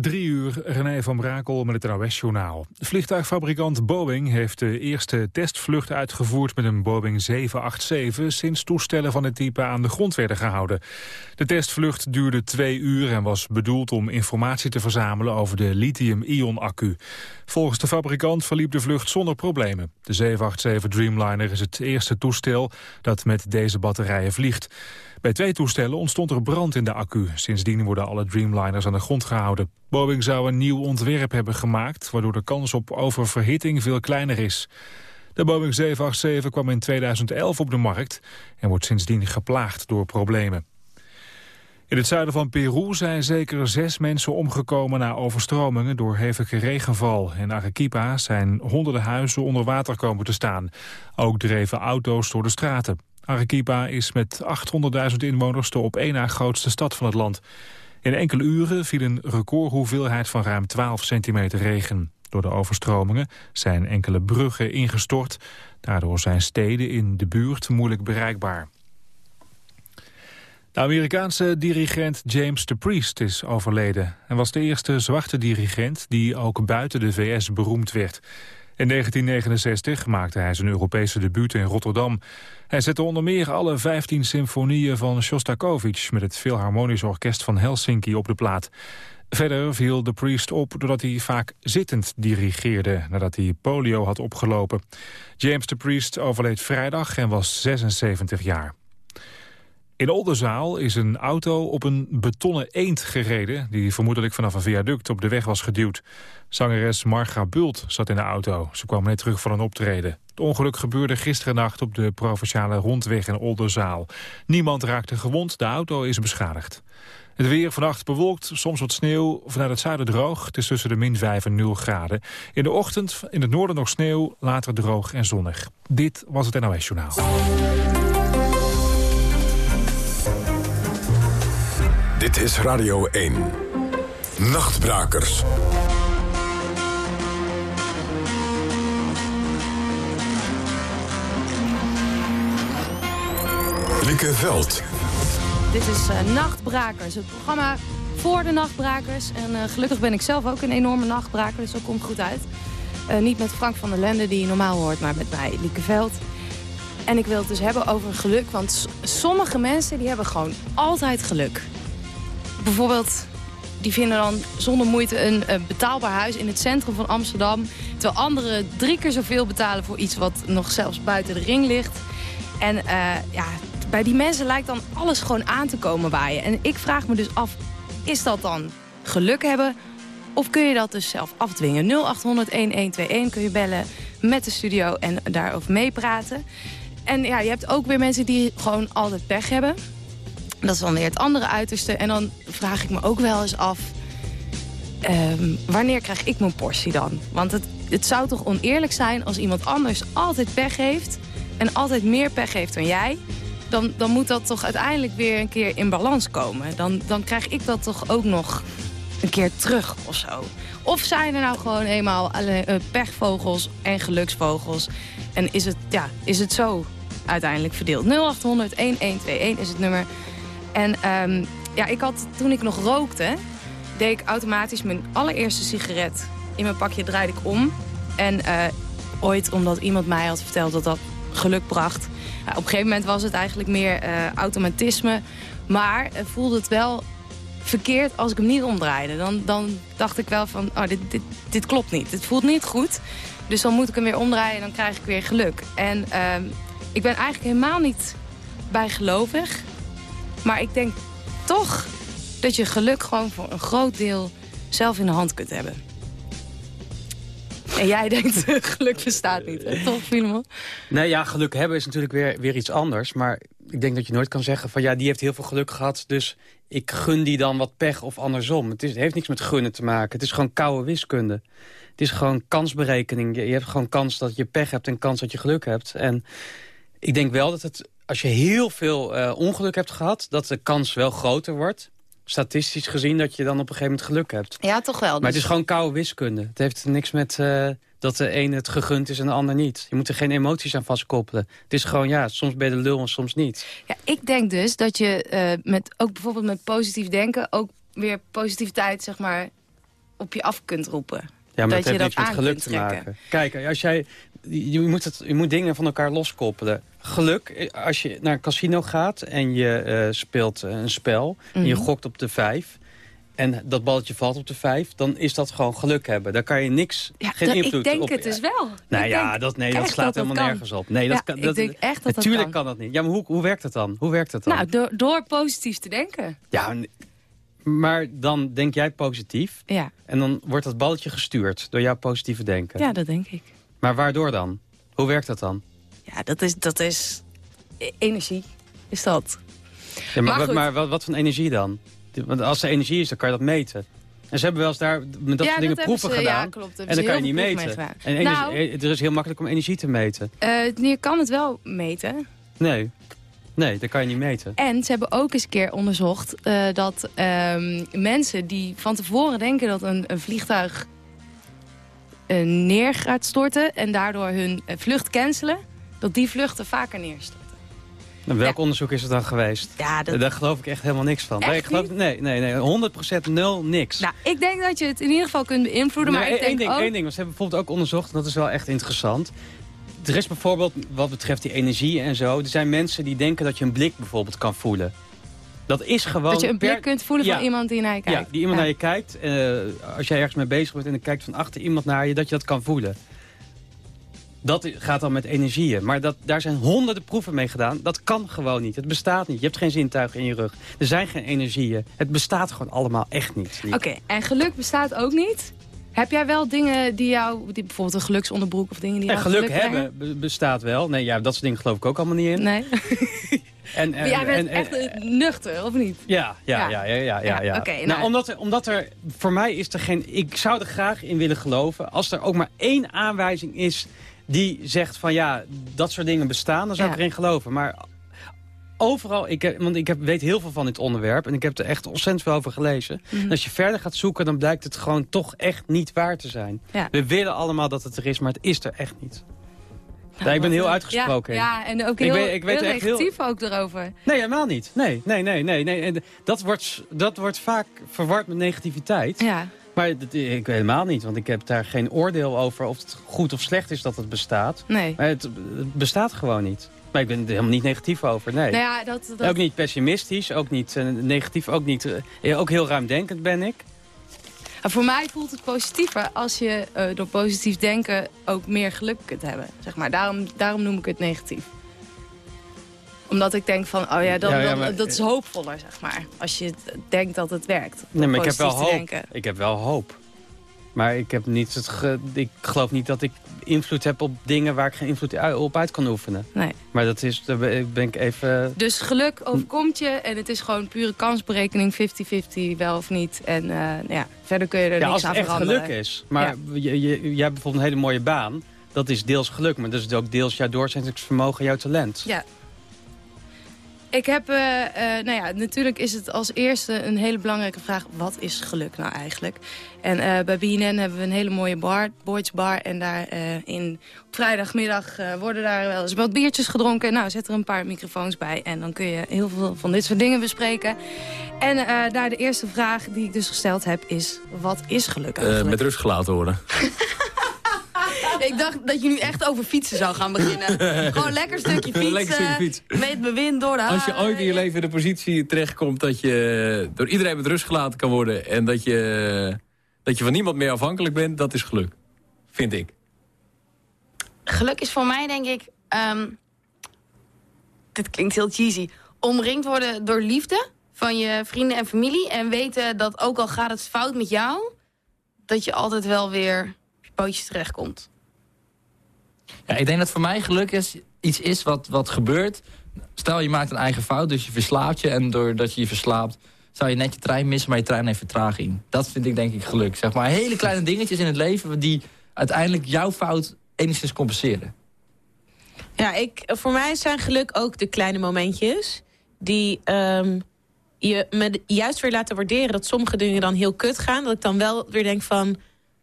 Drie uur, René van Brakel met het NOS-journaal. Vliegtuigfabrikant Boeing heeft de eerste testvlucht uitgevoerd met een Boeing 787... sinds toestellen van het type aan de grond werden gehouden. De testvlucht duurde twee uur en was bedoeld om informatie te verzamelen... over de lithium-ion-accu. Volgens de fabrikant verliep de vlucht zonder problemen. De 787 Dreamliner is het eerste toestel dat met deze batterijen vliegt. Bij twee toestellen ontstond er brand in de accu. Sindsdien worden alle Dreamliners aan de grond gehouden. Boeing zou een nieuw ontwerp hebben gemaakt... waardoor de kans op oververhitting veel kleiner is. De Boeing 787 kwam in 2011 op de markt... en wordt sindsdien geplaagd door problemen. In het zuiden van Peru zijn zeker zes mensen omgekomen na overstromingen door hevige regenval. In Arequipa zijn honderden huizen onder water komen te staan. Ook dreven auto's door de straten. Arequipa is met 800.000 inwoners de op één na grootste stad van het land. In enkele uren viel een recordhoeveelheid van ruim 12 centimeter regen. Door de overstromingen zijn enkele bruggen ingestort. Daardoor zijn steden in de buurt moeilijk bereikbaar. De Amerikaanse dirigent James de Priest is overleden. Hij was de eerste zwarte dirigent die ook buiten de VS beroemd werd. In 1969 maakte hij zijn Europese debuut in Rotterdam. Hij zette onder meer alle 15 symfonieën van Shostakovich... met het Philharmonisch Orkest van Helsinki op de plaat. Verder viel de priest op doordat hij vaak zittend dirigeerde... nadat hij polio had opgelopen. James de Priest overleed vrijdag en was 76 jaar. In Oldenzaal is een auto op een betonnen eend gereden... die vermoedelijk vanaf een viaduct op de weg was geduwd. Zangeres Marga Bult zat in de auto. Ze kwam net terug van een optreden. Het ongeluk gebeurde gisterennacht op de provinciale rondweg in Oldenzaal. Niemand raakte gewond, de auto is beschadigd. Het weer vannacht bewolkt, soms wat sneeuw, vanuit het zuiden droog. Het is tussen de min 5 en 0 graden. In de ochtend in het noorden nog sneeuw, later droog en zonnig. Dit was het NOS Journaal. Dit is Radio 1. Nachtbrakers. Lieke Veld. Dit is uh, Nachtbrakers, het programma voor de Nachtbrakers. En uh, gelukkig ben ik zelf ook een enorme nachtbraker, dus dat komt goed uit. Uh, niet met Frank van der Lende, die je normaal hoort, maar met mij, Lieke Veld. En ik wil het dus hebben over geluk, want sommige mensen die hebben gewoon altijd geluk bijvoorbeeld die vinden dan zonder moeite een betaalbaar huis in het centrum van Amsterdam. Terwijl anderen drie keer zoveel betalen voor iets wat nog zelfs buiten de ring ligt. En uh, ja, bij die mensen lijkt dan alles gewoon aan te komen waaien. En ik vraag me dus af, is dat dan geluk hebben? Of kun je dat dus zelf afdwingen? 0800-1121 kun je bellen met de studio en daarover meepraten. En ja, je hebt ook weer mensen die gewoon altijd pech hebben. Dat is dan weer het andere uiterste. En dan vraag ik me ook wel eens af... Ehm, wanneer krijg ik mijn portie dan? Want het, het zou toch oneerlijk zijn als iemand anders altijd pech heeft... en altijd meer pech heeft dan jij... Dan, dan moet dat toch uiteindelijk weer een keer in balans komen. Dan, dan krijg ik dat toch ook nog een keer terug of zo. Of zijn er nou gewoon eenmaal uh, pechvogels en geluksvogels? En is het, ja, is het zo uiteindelijk verdeeld? 0800 1121 is het nummer. En um, ja, ik had, toen ik nog rookte, deed ik automatisch mijn allereerste sigaret in mijn pakje draaide ik om. En uh, ooit, omdat iemand mij had verteld dat dat geluk bracht. op een gegeven moment was het eigenlijk meer uh, automatisme. Maar uh, voelde het wel verkeerd als ik hem niet omdraaide. Dan, dan dacht ik wel van, oh, dit, dit, dit klopt niet. Het voelt niet goed. Dus dan moet ik hem weer omdraaien en dan krijg ik weer geluk. En ehm, ik ben eigenlijk helemaal niet bijgelovig. Maar ik denk toch dat je geluk gewoon voor een groot deel zelf in de hand kunt hebben. En jij denkt, geluk bestaat niet, hè? toch, Filemon? Nee, ja, geluk hebben is natuurlijk weer, weer iets anders. Maar ik denk dat je nooit kan zeggen van... ja, die heeft heel veel geluk gehad, dus ik gun die dan wat pech of andersom. Het, is, het heeft niks met gunnen te maken. Het is gewoon koude wiskunde. Het is gewoon kansberekening. Je, je hebt gewoon kans dat je pech hebt en kans dat je geluk hebt. En ik denk wel dat het als je heel veel uh, ongeluk hebt gehad... dat de kans wel groter wordt statistisch gezien dat je dan op een gegeven moment geluk hebt. Ja, toch wel. Maar het is gewoon koude wiskunde. Het heeft niks met uh, dat de een het gegund is en de ander niet. Je moet er geen emoties aan vastkoppelen. Het is gewoon, ja, soms ben je de lul en soms niet. Ja, ik denk dus dat je uh, met, ook bijvoorbeeld met positief denken... ook weer positiviteit, zeg maar, op je af kunt roepen. Ja, maar dat heeft dat niets met aan geluk kunt te trekken. maken. Kijk, als jij, je, moet het, je moet dingen van elkaar loskoppelen. Geluk, als je naar een casino gaat en je eh, speelt eh, een spel... en je Mhm. gokt op de vijf... en dat balletje valt op de vijf... dan is dat gewoon geluk hebben. Daar kan je niks, Ja, geen dat- invloed ik denk op... het dus wel. Nou Ik ja, dat, nee, dat slaat dat dat helemaal nergens op. Nee, dat kan, ik dat, denk echt dat dat Natuurlijk kan. kan dat niet. Ja, maar hoe, hoe werkt het dan? Hoe werkt het dan? Nou, door, door positief te denken. Ja, maar dan denk jij positief... Ja, en dan wordt dat balletje gestuurd door jouw positieve denken. ja dat denk ik. Maar waardoor dan? Hoe werkt dat dan? Ja, dat is, dat is e- energie. Is dat. Ja, maar Maar wat- maar wat, wat voor energie dan? Want als er energie is, dan kan je dat meten. En ze hebben wel eens daar met dat ja, soort dingen proeven ze, gedaan. Ja, klopt. En dan kan je niet meten. En energie, Nou, eh, het is heel makkelijk om energie te meten. eh, je kan het wel meten. Nee, nee, dat kan je niet meten. En ze hebben ook eens een keer onderzocht eh, dat ehm, mensen die van tevoren denken dat een, een vliegtuig neer gaat storten en daardoor hun eh, vlucht cancelen, dat die vluchten vaker neerstorten. Nou, welk onderzoek is er dan geweest? Ja, dat... Daar geloof ik echt helemaal niks van. Echt nee, ik geloof, nee, nee, nee, 100% nul, niks. Nou, ik denk dat je het in ieder geval kunt beïnvloeden, maar ik één denk ding, ook... één ding, want ze hebben bijvoorbeeld ook onderzocht, en dat is wel echt interessant. Er is bijvoorbeeld, wat betreft die energie en zo... er zijn mensen die denken dat je een blik bijvoorbeeld kan voelen. Dat is gewoon... Dat je een blik kunt voelen Ja. van iemand die naar je kijkt. Ja, die iemand naar je kijkt. eh, als jij ergens mee bezig bent en er kijkt van achter iemand naar je... dat je dat kan voelen. Dat gaat dan met energieën. Maar dat, daar zijn honderden proeven mee gedaan. Dat kan gewoon niet. Het bestaat niet. Je hebt geen zintuigen in je rug. Er zijn geen energieën. Het bestaat gewoon allemaal echt niet. Oké, en geluk bestaat ook niet? Heb jij wel dingen die jou, die bijvoorbeeld een geluksonderbroek of dingen die jou geluk brengen? hebben be- bestaat wel. Nee, ja, dat soort dingen geloof ik ook allemaal niet in. Nee. En, en, jij bent en- en- echt nuchter, of niet? Ja, ja, ja, Ja. ja, ja, nou, nou. omdat, er, omdat er, voor mij is er geen, ik zou er graag in willen geloven, als er ook maar één aanwijzing is die zegt van ja, dat soort dingen bestaan, dan zou Ja. ik erin geloven. Maar overal, ik heb, want ik heb, weet heel veel van dit onderwerp en ik heb er echt ontzettend veel over gelezen. Mhm. En als je verder gaat zoeken, dan blijkt het gewoon toch echt niet waar te zijn. Ja. We willen allemaal dat het er is, maar het is er echt niet. Nou, ja, ik ben heel uitgesproken. Ja, ja, en ook Ik heel, weet- ik weet heel echt heel- negatief ook erover. Nee, helemaal niet. Nee, nee, nee, nee. nee. En dat, wordt, dat wordt vaak verward met negativiteit. Ja. Maar dat, ik weet helemaal niet, want ik heb daar geen oordeel over of het goed of slecht is dat het bestaat. Nee. Maar het, het bestaat gewoon niet. Maar ik ben er helemaal niet negatief over, nee. Nou ja, dat, dat, Ook niet pessimistisch, ook niet eh, negatief, ook niet... eh, ook heel ruimdenkend ben ik. Maar voor mij voelt het positiever als je eh, door positief denken ook meer geluk kunt hebben. Zeg maar. daarom, daarom noem ik het negatief. Omdat ik denk van, oh ja, dan, Ja, ja, dan- maar- dat is hoopvoller, zeg maar. Als je denkt dat het werkt. Nee, maar ik heb wel Positief te hoop. denken. Ik heb wel hoop. Maar ik, heb niet het ge- ik geloof niet dat ik invloed heb op dingen waar ik geen invloed op uit kan oefenen. Nee. Maar dat is, daar ben ik even... Dus geluk overkomt je en het is gewoon pure kansberekening, 50-50, wel of niet. En eh, nou ja, verder kun je er Ja, niks als het aan echt veranderen. geluk is. Maar je, je, jij hebt bijvoorbeeld een hele mooie baan. Dat is deels geluk, maar dat is ook deels jouw doorzettingsvermogen, jouw talent. Ja. Ik heb, eh, eh, nou ja, natuurlijk is het als eerste een hele belangrijke vraag. Wat is geluk nou eigenlijk? En eh, bij BNN hebben we een hele mooie bar, Boyd's Bar. En daar in, op vrijdagmiddag worden daar wel eens wat biertjes gedronken. Nou, zet er een paar microfoons bij. En dan kun je heel veel van dit soort dingen bespreken. En daar de eerste vraag die ik dus gesteld heb is... Wat is geluk eigenlijk? met rust gelaten worden. Ik dacht dat je nu echt over fietsen zou gaan beginnen. Gewoon lekker stukje fietsen. Lekker stukje fiets. Met bewind door de Als je ooit in je leven in de positie terechtkomt dat je door iedereen met rust gelaten kan worden... en dat je, dat je van niemand meer afhankelijk bent, dat is geluk. Vind ik. Geluk is voor mij, denk ik... ehm, dit klinkt heel cheesy. Omringd worden door liefde van je vrienden en familie. En weten dat ook al gaat het fout met jou... dat je altijd wel weer op je pootjes terechtkomt. Ja, ik denk dat voor mij geluk is, iets is wat, wat gebeurt. Stel je maakt een eigen fout, dus je verslaapt je. En doordat je je verslaapt, zou je net je trein missen, maar je trein heeft vertraging. Dat vind ik denk ik geluk. Zeg maar hele kleine dingetjes in het leven die uiteindelijk jouw fout enigszins compenseren. Ja, ik, voor mij zijn geluk ook de kleine momentjes. Die ehm, je me juist weer laten waarderen dat sommige dingen dan heel kut gaan. Dat ik dan wel weer denk van,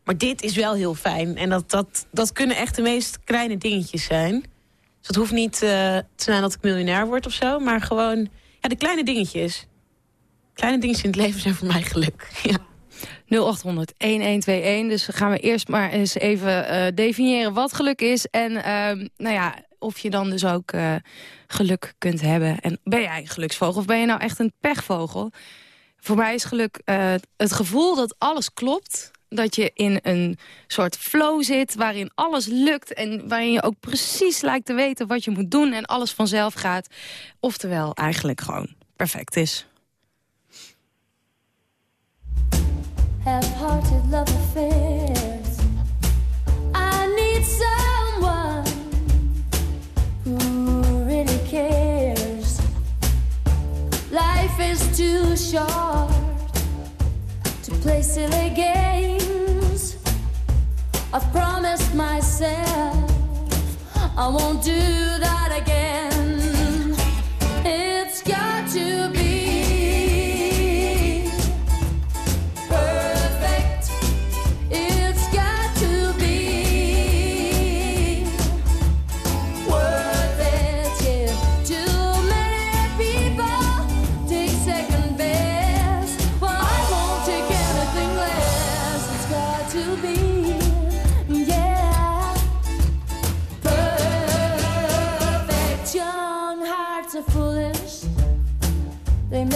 maar dit is wel heel fijn. En dat, dat, dat kunnen echt de meest kleine dingetjes zijn. Dus het hoeft niet eh, te zijn dat ik miljonair word of zo. Maar gewoon, ja, de kleine dingetjes. Kleine dingetjes in het leven zijn voor mij geluk. Ja. Dus gaan we eerst maar eens even uh, definiëren wat geluk is. En uh, nou ja, of je dan dus ook uh, geluk kunt hebben. En ben jij een geluksvogel of ben je nou echt een pechvogel? Voor mij is geluk uh, het gevoel dat alles klopt dat je in een soort flow zit waarin alles lukt... en waarin je ook precies lijkt te weten wat je moet doen... en alles vanzelf gaat. Oftewel eigenlijk gewoon perfect is. Life is too short to play silly games. I've promised myself I won't do that again. It's got to be.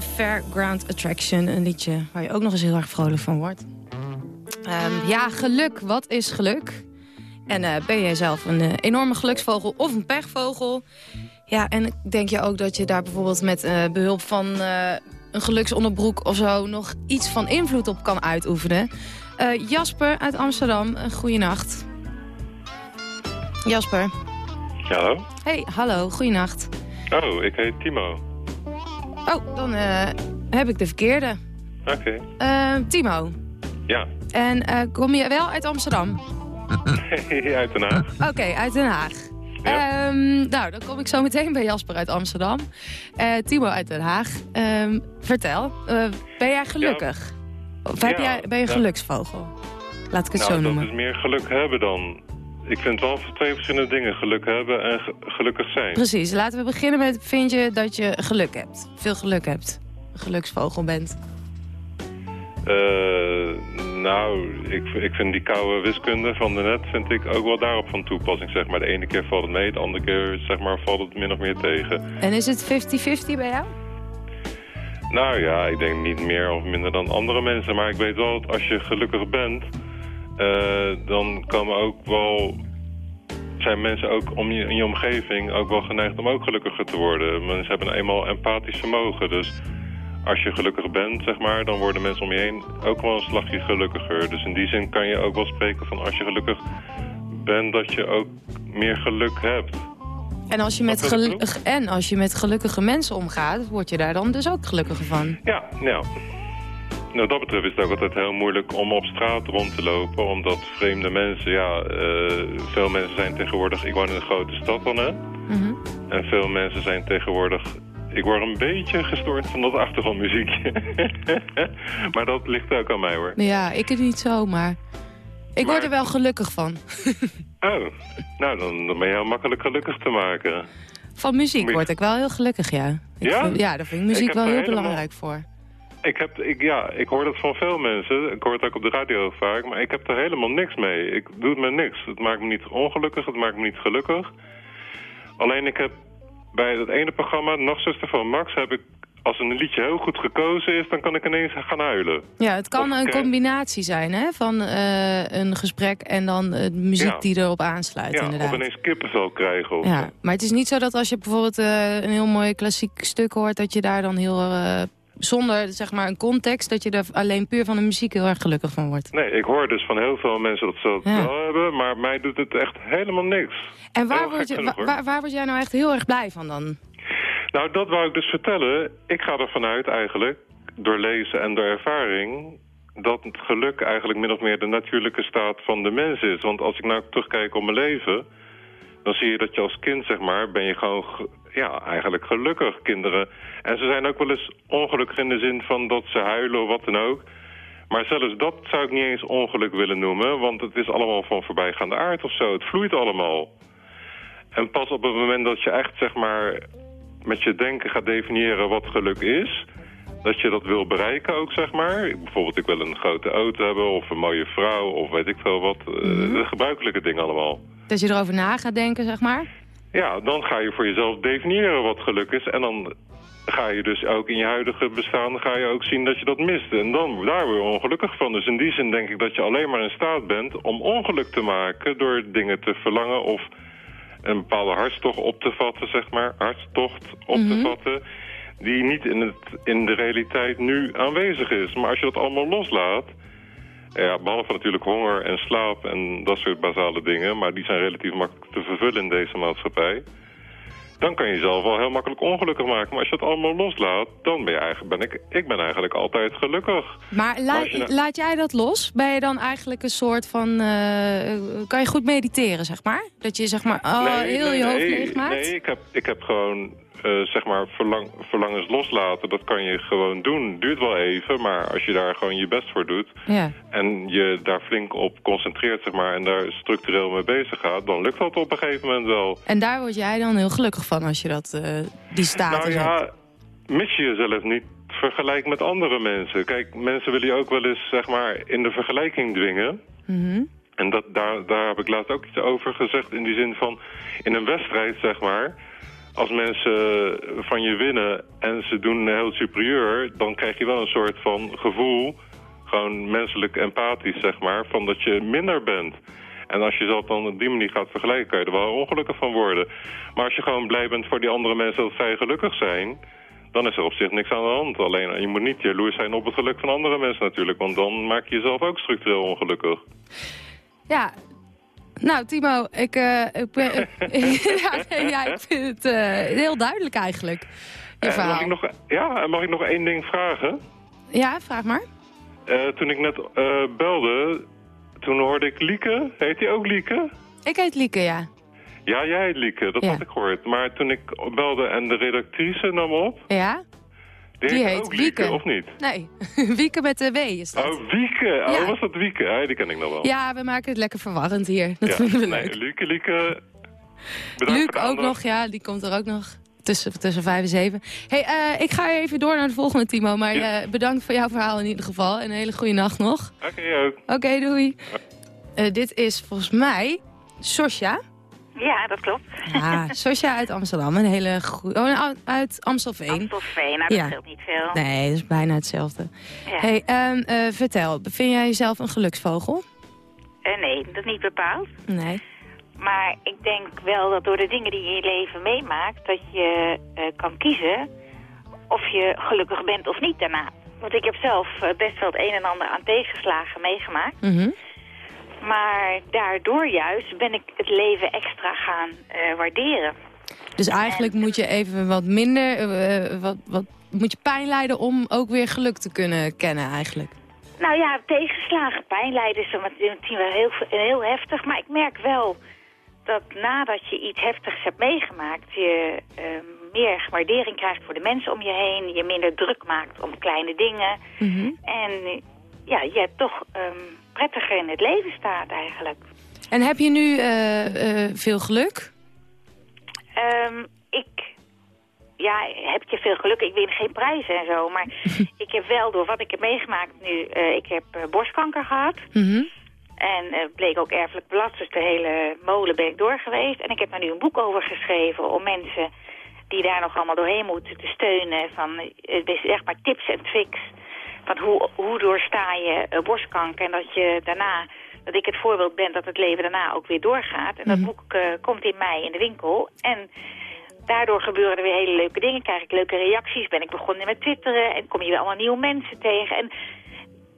Fairground Attraction. Een liedje waar je ook nog eens heel erg vrolijk van wordt. Um, ja, geluk. Wat is geluk? En uh, ben jij zelf een uh, enorme geluksvogel of een pechvogel? Ja, en denk je ook dat je daar bijvoorbeeld met uh, behulp van een geluksonderbroek of zo... nog iets van invloed op kan uitoefenen? Jasper uit Amsterdam, een goede nacht. Jasper. Hallo. Hey, hallo, goeienacht. Oh, ik heet Timo. Oh, dan uh, heb ik de verkeerde. Oké. Okay. Uh, Timo. Ja. En uh, kom je wel uit Amsterdam? uit Den Haag. Oké, okay, uit Den Haag. Ja. Um, nou, dan kom ik zo meteen bij Jasper uit Amsterdam. Timo uit Den Haag. Um, vertel, ben jij gelukkig? Ja. Of heb ja, jij, ben je een geluksvogel? Laat ik het nou, zo noemen. dat is meer geluk hebben dan ik vind wel twee verschillende dingen. Geluk hebben en gelukkig zijn. Precies. Laten we beginnen met... Vind je dat je geluk hebt? Veel geluk hebt? Een geluksvogel bent? Eh, nou, ik, ik vind die koude wiskunde van de net vind ik ook wel daarop van toepassing. Zeg maar. De ene keer valt het mee, de andere keer zeg maar, valt het min of meer tegen. En is het 50-50 bij jou? Nou ja, ik denk niet meer of minder dan andere mensen. Maar ik weet wel dat als je gelukkig bent, dan komen ook wel... zijn mensen ook om je, in je omgeving ook wel geneigd om ook gelukkiger te worden. Mensen hebben een eenmaal empathisch vermogen, dus als je gelukkig bent, zeg maar, dan worden mensen om je heen ook wel een slagje gelukkiger. Dus in die zin kan je ook wel spreken van als je gelukkig bent, dat je ook meer geluk hebt. En als, je met en als je met gelukkige mensen omgaat, word je daar dan dus ook gelukkiger van. Ja, nou. Nou, dat betreft is het ook altijd heel moeilijk om op straat rond te lopen. Omdat vreemde mensen, ja, eh, veel mensen zijn tegenwoordig... Ik woon in een grote stad dan, hè. Mhm. En veel mensen zijn tegenwoordig... Ik word een beetje gestoord van dat achtergrondmuziekje. maar dat ligt ook aan mij, hoor. Ja, ik het niet zo, maar ik word er wel gelukkig van. Oh, nou, dan, dan ben je heel makkelijk gelukkig te maken. Van muziek Mu- word ik wel heel gelukkig, ja. Ik Ja? vind- ja, daar vind ik muziek wel heel belangrijk voor. Ik, heb, ik, ja, ik hoor dat van veel mensen. Ik hoor het ook op de radio vaak. Maar ik heb er helemaal niks mee. Ik doe het met niks. Het maakt me niet ongelukkig. Het maakt me niet gelukkig. Alleen ik heb bij dat ene programma, Nachtzuster van Max... heb ik, als een liedje heel goed gekozen is... dan kan ik ineens gaan huilen. Ja, het kan Of een combinatie zijn hè, van eh, een gesprek en dan eh, muziek Ja. die erop aansluit, ja, inderdaad. of ineens kippenvel krijgen. Of, Ja, maar het is niet zo dat als je bijvoorbeeld eh, een heel mooi klassiek stuk hoort... dat je daar dan heel, zonder zeg maar een context... dat je er alleen puur van de muziek heel erg gelukkig van wordt. Nee, ik hoor dus van heel veel mensen dat ze dat Ja. wel hebben... maar mij doet het echt helemaal niks. En waar Heel word, je, waar, hoor. waar, waar word jij nou echt heel erg blij van dan? Nou, dat wou ik dus vertellen. Ik ga ervan uit eigenlijk, door lezen en door ervaring... dat het geluk eigenlijk min of meer de natuurlijke staat van de mens is. Want als ik nou terugkijk op mijn leven... dan zie je dat je als kind, zeg maar, ben je gewoon... ja, eigenlijk gelukkig, kinderen. En ze zijn ook wel eens ongelukkig in de zin van dat ze huilen of wat dan ook. Maar zelfs dat zou ik niet eens ongeluk willen noemen... want het is allemaal van voorbijgaande aard of zo. Het vloeit allemaal. En pas op het moment dat je echt, zeg maar, met je denken gaat definiëren wat geluk is... dat je dat wil bereiken ook, zeg maar. Bijvoorbeeld, ik wil een grote auto hebben of een mooie vrouw of weet ik veel wat. eh, De gebruikelijke dingen allemaal. Dat je erover na gaat denken, zeg maar? Ja, dan ga je voor jezelf definiëren wat geluk is. En dan ga je dus ook in je huidige bestaan ga je ook zien dat je dat mist. En dan, daar word je ongelukkig van. Dus in die zin denk ik dat je alleen maar in staat bent om ongeluk te maken... door dingen te verlangen of een bepaalde hartstocht op te vatten, zeg maar. Hartstocht op te vatten die niet in, het, in de realiteit nu aanwezig is. Maar als je dat allemaal loslaat... Ja, behalve natuurlijk honger en slaap en dat soort basale dingen... maar die zijn relatief makkelijk te vervullen in deze maatschappij... dan kan je jezelf wel heel makkelijk ongelukkig maken. Maar als je het allemaal loslaat, dan ben, je eigenlijk, ben ik... Ik ben eigenlijk altijd gelukkig. Maar la- nou- laat jij dat los? Ben je dan eigenlijk een soort van... eh, kan je goed mediteren, zeg maar? Dat je zeg maar oh, heel je hoofd nee, leeg maakt? Nee, ik heb, ik heb gewoon, eh, zeg maar, verlang, verlangens loslaten. Dat kan je gewoon doen. Duurt wel even, maar als je daar gewoon je best voor doet... Ja. en je daar flink op concentreert, zeg maar... en daar structureel mee bezig gaat... dan lukt dat op een gegeven moment wel. En daar word jij dan heel gelukkig van als je dat, eh, die status Nou hebt. ja, mis je jezelf niet vergelijk met andere mensen. Kijk, mensen willen je ook wel eens, zeg maar, in de vergelijking dwingen... Mhm. En dat, daar, daar heb ik laatst ook iets over gezegd in die zin van... in een wedstrijd, zeg maar... als mensen van je winnen en ze doen heel superieur... dan krijg je wel een soort van gevoel... gewoon menselijk empathisch, zeg maar... van dat je minder bent. En als je zelf dan op die manier gaat vergelijken... kan je er wel ongelukkig van worden. Maar als je gewoon blij bent voor die andere mensen dat zij gelukkig zijn... dan is er op zich niks aan de hand. Alleen je moet niet jaloers zijn op het geluk van andere mensen natuurlijk... want dan maak je jezelf ook structureel ongelukkig. Ja. Nou, Timo, ik, eh, ik ben... ja, nee, ja, ik vind het eh, heel duidelijk eigenlijk, je Eh, mag ik nog, ja, mag ik nog één ding vragen? Ja, vraag maar. Toen ik net belde, toen hoorde ik Lieke. Heet die ook Lieke? Ik heet Lieke, ja. Ja, jij heet Lieke, dat Ja. had ik gehoord. Maar toen ik belde en de redactrice nam op, Ja? Die, Die heet, Lieke, Wieke. of niet? Nee, Wieke met de W is dat. Oh, Wieke. Oh, Ja. was dat Wieke? Ja, die ken ik nog wel. Ja, we maken het lekker verwarrend hier. Dat Ja. vinden we Nee, leuk. Lieke, Lieke. bedankt Luc ook aandacht. nog, ja, die komt er ook nog. tussen, tussen vijf en zeven. Hey, eh, ik ga even door naar de volgende, Timo. Maar eh, bedankt voor jouw verhaal in ieder geval. En een hele goede nacht nog. Oké, ook. Oké, doei. Eh, dit is volgens mij Sosja. Ja, dat klopt. Ja, Sosja uit Amsterdam. Een hele goede... Oh, nou, uit Amstelveen. Amstelveen, nou, dat Ja. scheelt niet veel. Nee, dat is bijna hetzelfde. Ja. Hey, ehm, eh, vertel, vind jij jezelf een geluksvogel? Eh, nee, dat niet bepaald. Nee. Maar ik denk wel dat door de dingen die je in je leven meemaakt... dat je eh, kan kiezen of je gelukkig bent of niet daarna. Want ik heb zelf best wel het een en ander aan tegenslagen meegemaakt. Mhm. Maar daardoor juist ben ik het leven extra gaan eh, waarderen. Dus eigenlijk moet je even wat minder... eh, wat, wat, moet je pijn lijden om ook weer geluk te kunnen kennen eigenlijk. Nou ja, tegenslagen, pijn lijden is meteen wel heel, heel heftig. Maar ik merk wel dat nadat je iets heftigs hebt meegemaakt... je meer waardering krijgt voor de mensen om je heen. Je minder druk maakt om kleine dingen. Mhm. En ja, je toch ehm, prettiger in het leven staat eigenlijk. En heb je nu eh, eh, veel geluk? Ehm, ik, ja, heb je veel geluk. Ik win geen prijzen en zo. Maar ik heb wel, door wat ik heb meegemaakt nu... eh, ik heb borstkanker gehad. Mhm. En bleek ook erfelijk belast, dus de hele molen ben ik door geweest. En ik heb daar nu een boek over geschreven om mensen die daar nog allemaal doorheen moeten te steunen. Van zeg maar tips en tricks van hoe, hoe doorsta je eh, borstkanker. En dat je daarna, dat ik het voorbeeld ben dat het leven daarna ook weer doorgaat. En dat boek eh, komt in mei in de winkel. En daardoor gebeuren er weer hele leuke dingen. Krijg ik leuke reacties. Ben ik begonnen met twitteren. En kom je weer allemaal nieuwe mensen tegen. En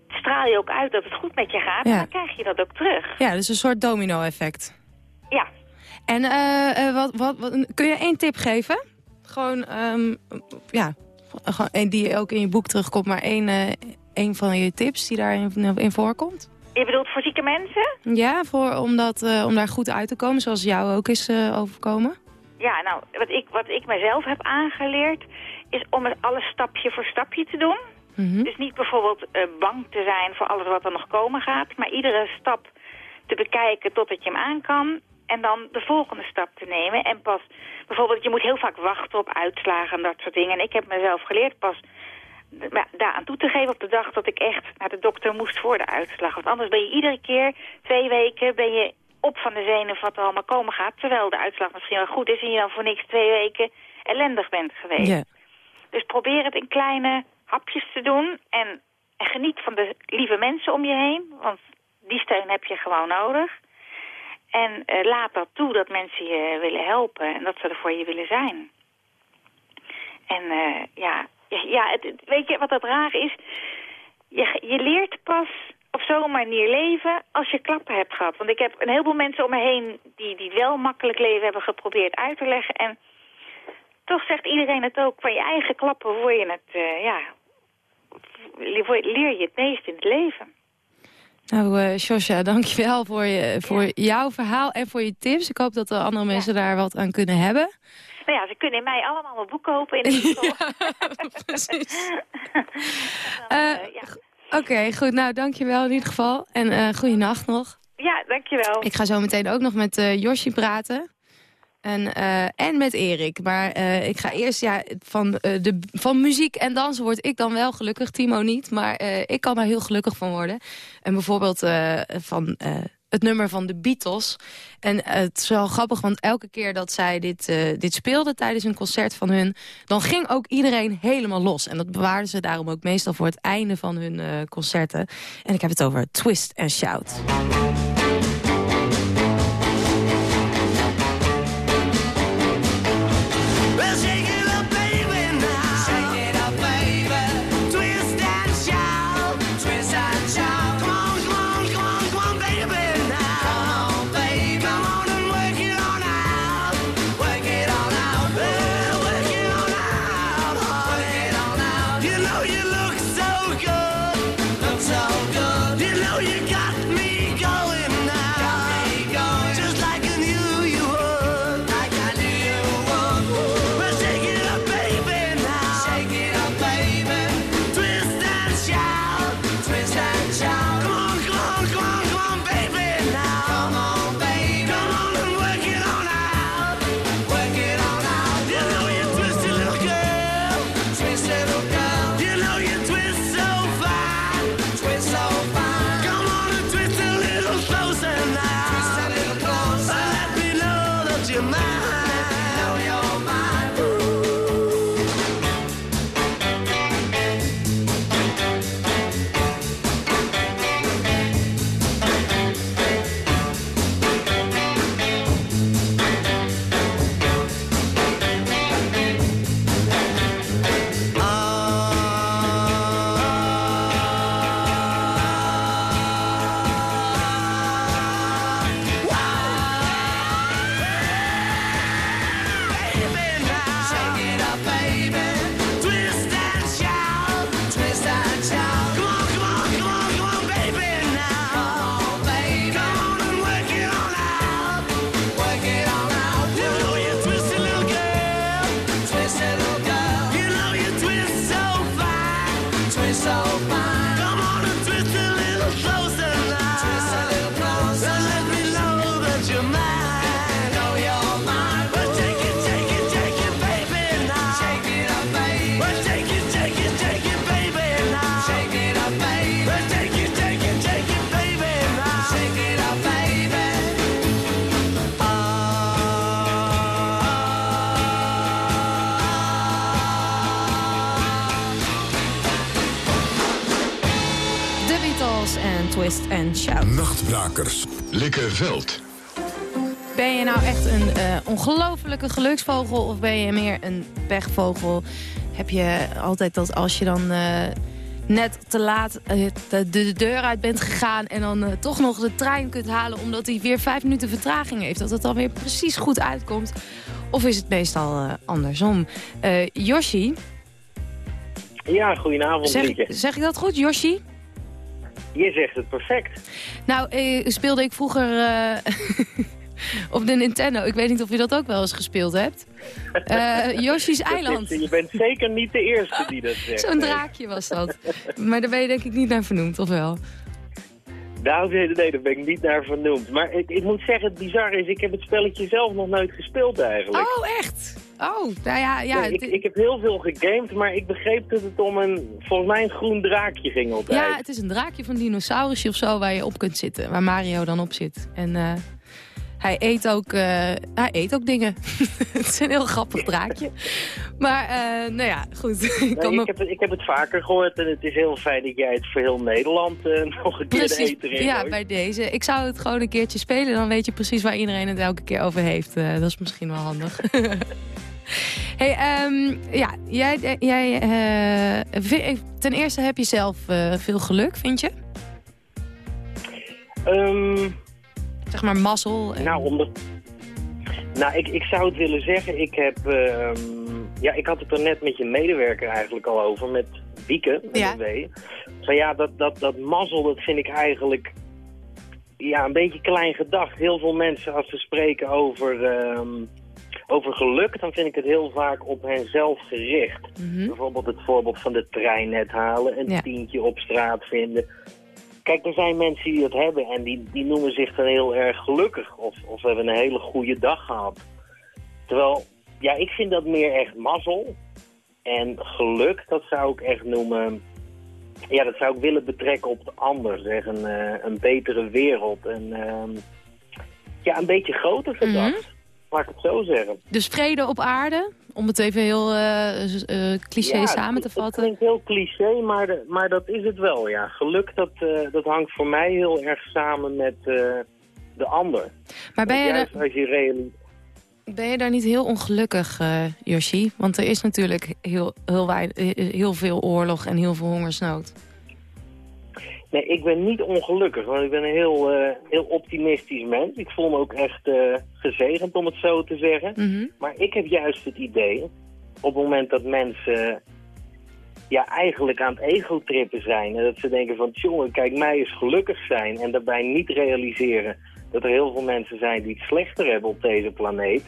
straal je ook uit dat het goed met je gaat. Ja. En dan krijg je dat ook terug. Ja, dus een soort domino-effect. Ja. En eh, wat, wat, wat, kun je één tip geven? Gewoon, ehm, ja, één die ook in je boek terugkomt, maar één, eh, één van je tips die daarin in voorkomt? Je bedoelt voor zieke mensen? Ja, voor, om, dat, eh, om daar goed uit te komen, zoals jou ook is eh, overkomen? Ja, nou, wat ik, wat ik mezelf heb aangeleerd... is om het alles stapje voor stapje te doen. Mhm. Dus niet bijvoorbeeld eh, bang te zijn voor alles wat er nog komen gaat... maar iedere stap te bekijken totdat je hem aan kan... en dan de volgende stap te nemen. En pas, bijvoorbeeld, je moet heel vaak wachten op uitslagen en dat soort dingen. En ik heb mezelf geleerd pas da- daaraan toe te geven op de dag dat ik echt naar de dokter moest voor de uitslag. Want anders ben je iedere keer, twee weken, ben je op van de zenuw wat er allemaal komen gaat... terwijl de uitslag misschien wel goed is en je dan voor niks twee weken ellendig bent geweest. Dus probeer het in kleine hapjes te doen. En, en geniet van de lieve mensen om je heen. Want die steun heb je gewoon nodig. En eh, laat dat toe dat mensen je willen helpen. En dat ze er voor je willen zijn. En eh, ja, ja, weet je wat dat raar is? Je, je leert pas op zo'n manier leven als je klappen hebt gehad. Want ik heb een heleboel mensen om me heen die, die wel makkelijk leven hebben geprobeerd uit te leggen. En toch zegt iedereen het ook. Van je eigen klappen word je het, eh, ja, leer je het meest in het leven. Nou, eh Shosha, dankjewel voor, je, voor jouw verhaal en voor je tips. Ik hoop dat de andere mensen daar wat aan kunnen hebben. Nou ja, ze kunnen in mij allemaal mijn boek kopen in de winkel. precies. Eh, eh, ja. Oké, goed. Nou, dankjewel in ieder geval. En eh goeienacht nog. ja, dankjewel. Ik ga zo meteen ook nog met Yoshi praten. En, eh, en met Erik. Maar eh, ik ga eerst ja, van, eh, de, van muziek en dansen word ik dan wel gelukkig. Timo niet. Maar ik kan daar heel gelukkig van worden. En bijvoorbeeld van het nummer van de Beatles. En het is wel grappig, want elke keer dat zij dit, dit speelden tijdens een concert van hun... dan ging ook iedereen helemaal los. En dat bewaarden ze daarom ook meestal voor het einde van hun concerten. En ik heb het over Twist and Shout. Twist and Shout. Nachtbrakers. Likke Veld. Ben je nou echt een eh ongelofelijke geluksvogel of ben je meer een pechvogel? Heb je altijd dat als je dan eh, net te laat eh, de, de deur uit bent gegaan... en dan toch nog de trein kunt halen omdat hij weer vijf minuten vertraging heeft... dat het dan weer precies goed uitkomt? Of is het meestal andersom? Eh Yoshi, Ja, goedenavond, zeg, zeg ik dat goed, Yoshi? Je zegt het perfect. Nou, eh, speelde ik vroeger eh, op de Nintendo. Ik weet niet of je dat ook wel eens gespeeld hebt. Eh Yoshi's Dat is- Eiland. je bent zeker niet de eerste die dat zegt. Zo'n draakje was dat. Maar daar ben je denk ik niet naar vernoemd, of wel? Nou, nee, nee, daar ben ik niet naar vernoemd. Maar ik, ik moet zeggen, het bizarre is, ik heb het spelletje zelf nog nooit gespeeld eigenlijk. Oh, echt? Oh, nou ja, ja. Nee, ik, heb heel veel gegamed, maar ik begreep dat het om een, volgens mij een groen draakje ging altijd. ja, het is een draakje van een dinosaurusje of zo waar je op kunt zitten. Waar Mario dan op zit. En eh, hij, eet ook, eh, hij eet ook dingen. het is een heel grappig draakje. Maar, eh, nou ja, goed. ik Nee, ik, heb, het- ik heb het vaker gehoord en het is heel fijn dat jij het voor heel Nederland eh, nog een keer de Precies, eten in ja, bij deze. Ik zou het gewoon een keertje spelen, dan weet je precies waar iedereen het elke keer over heeft. Dat is misschien wel handig. hey, ehm, ja, jij, jij, ten eerste heb je zelf veel geluk, vind je? Ehm, Zeg maar mazzel. en- Nou, omdat... Nou, ik, ik zou het willen zeggen, ik heb... ehm, ja, ik had het er net met je medewerker eigenlijk al over, met Wieke, met Ja. W. Van ja, dat, dat, dat mazzel, dat vind ik eigenlijk... Ja, een beetje klein gedacht. Heel veel mensen, als ze spreken over, ehm, over geluk, dan vind ik het heel vaak op henzelf gericht. Mhm. Bijvoorbeeld het voorbeeld van de trein net halen, een Ja. tientje op straat vinden. Kijk, er zijn mensen die dat hebben en die, die noemen zich dan heel erg gelukkig. Of, of hebben een hele goede dag gehad. Terwijl, ja, ik vind dat meer echt mazzel. En geluk, dat zou ik echt noemen... Ja, dat zou ik willen betrekken op de ander. Zeg, een, eh, een betere wereld. En, ehm, ja, een beetje groter gedacht. Laat ik het zo zeggen. Dus vrede op aarde, om het even heel eh, eh, cliché Ja, samen te het- Het vatten. klinkt heel cliché, maar, de, maar dat is het wel, ja. Geluk, dat, eh, dat hangt voor mij heel erg samen met de ander. Maar ben je, juist als je Ben je daar niet heel ongelukkig, Yoshi? Want er is natuurlijk heel, heel, heel veel oorlog en heel veel hongersnood. Nee, ik ben niet ongelukkig, want ik ben een heel, eh, heel optimistisch mens. Ik voel me ook echt eh, gezegend, om het zo te zeggen. Mhm. Maar ik heb juist het idee, op het moment dat mensen ja, eigenlijk aan het ego-trippen zijn... en dat ze denken van, jongen, kijk, mij is gelukkig zijn... en daarbij niet realiseren dat er heel veel mensen zijn die het slechter hebben op deze planeet...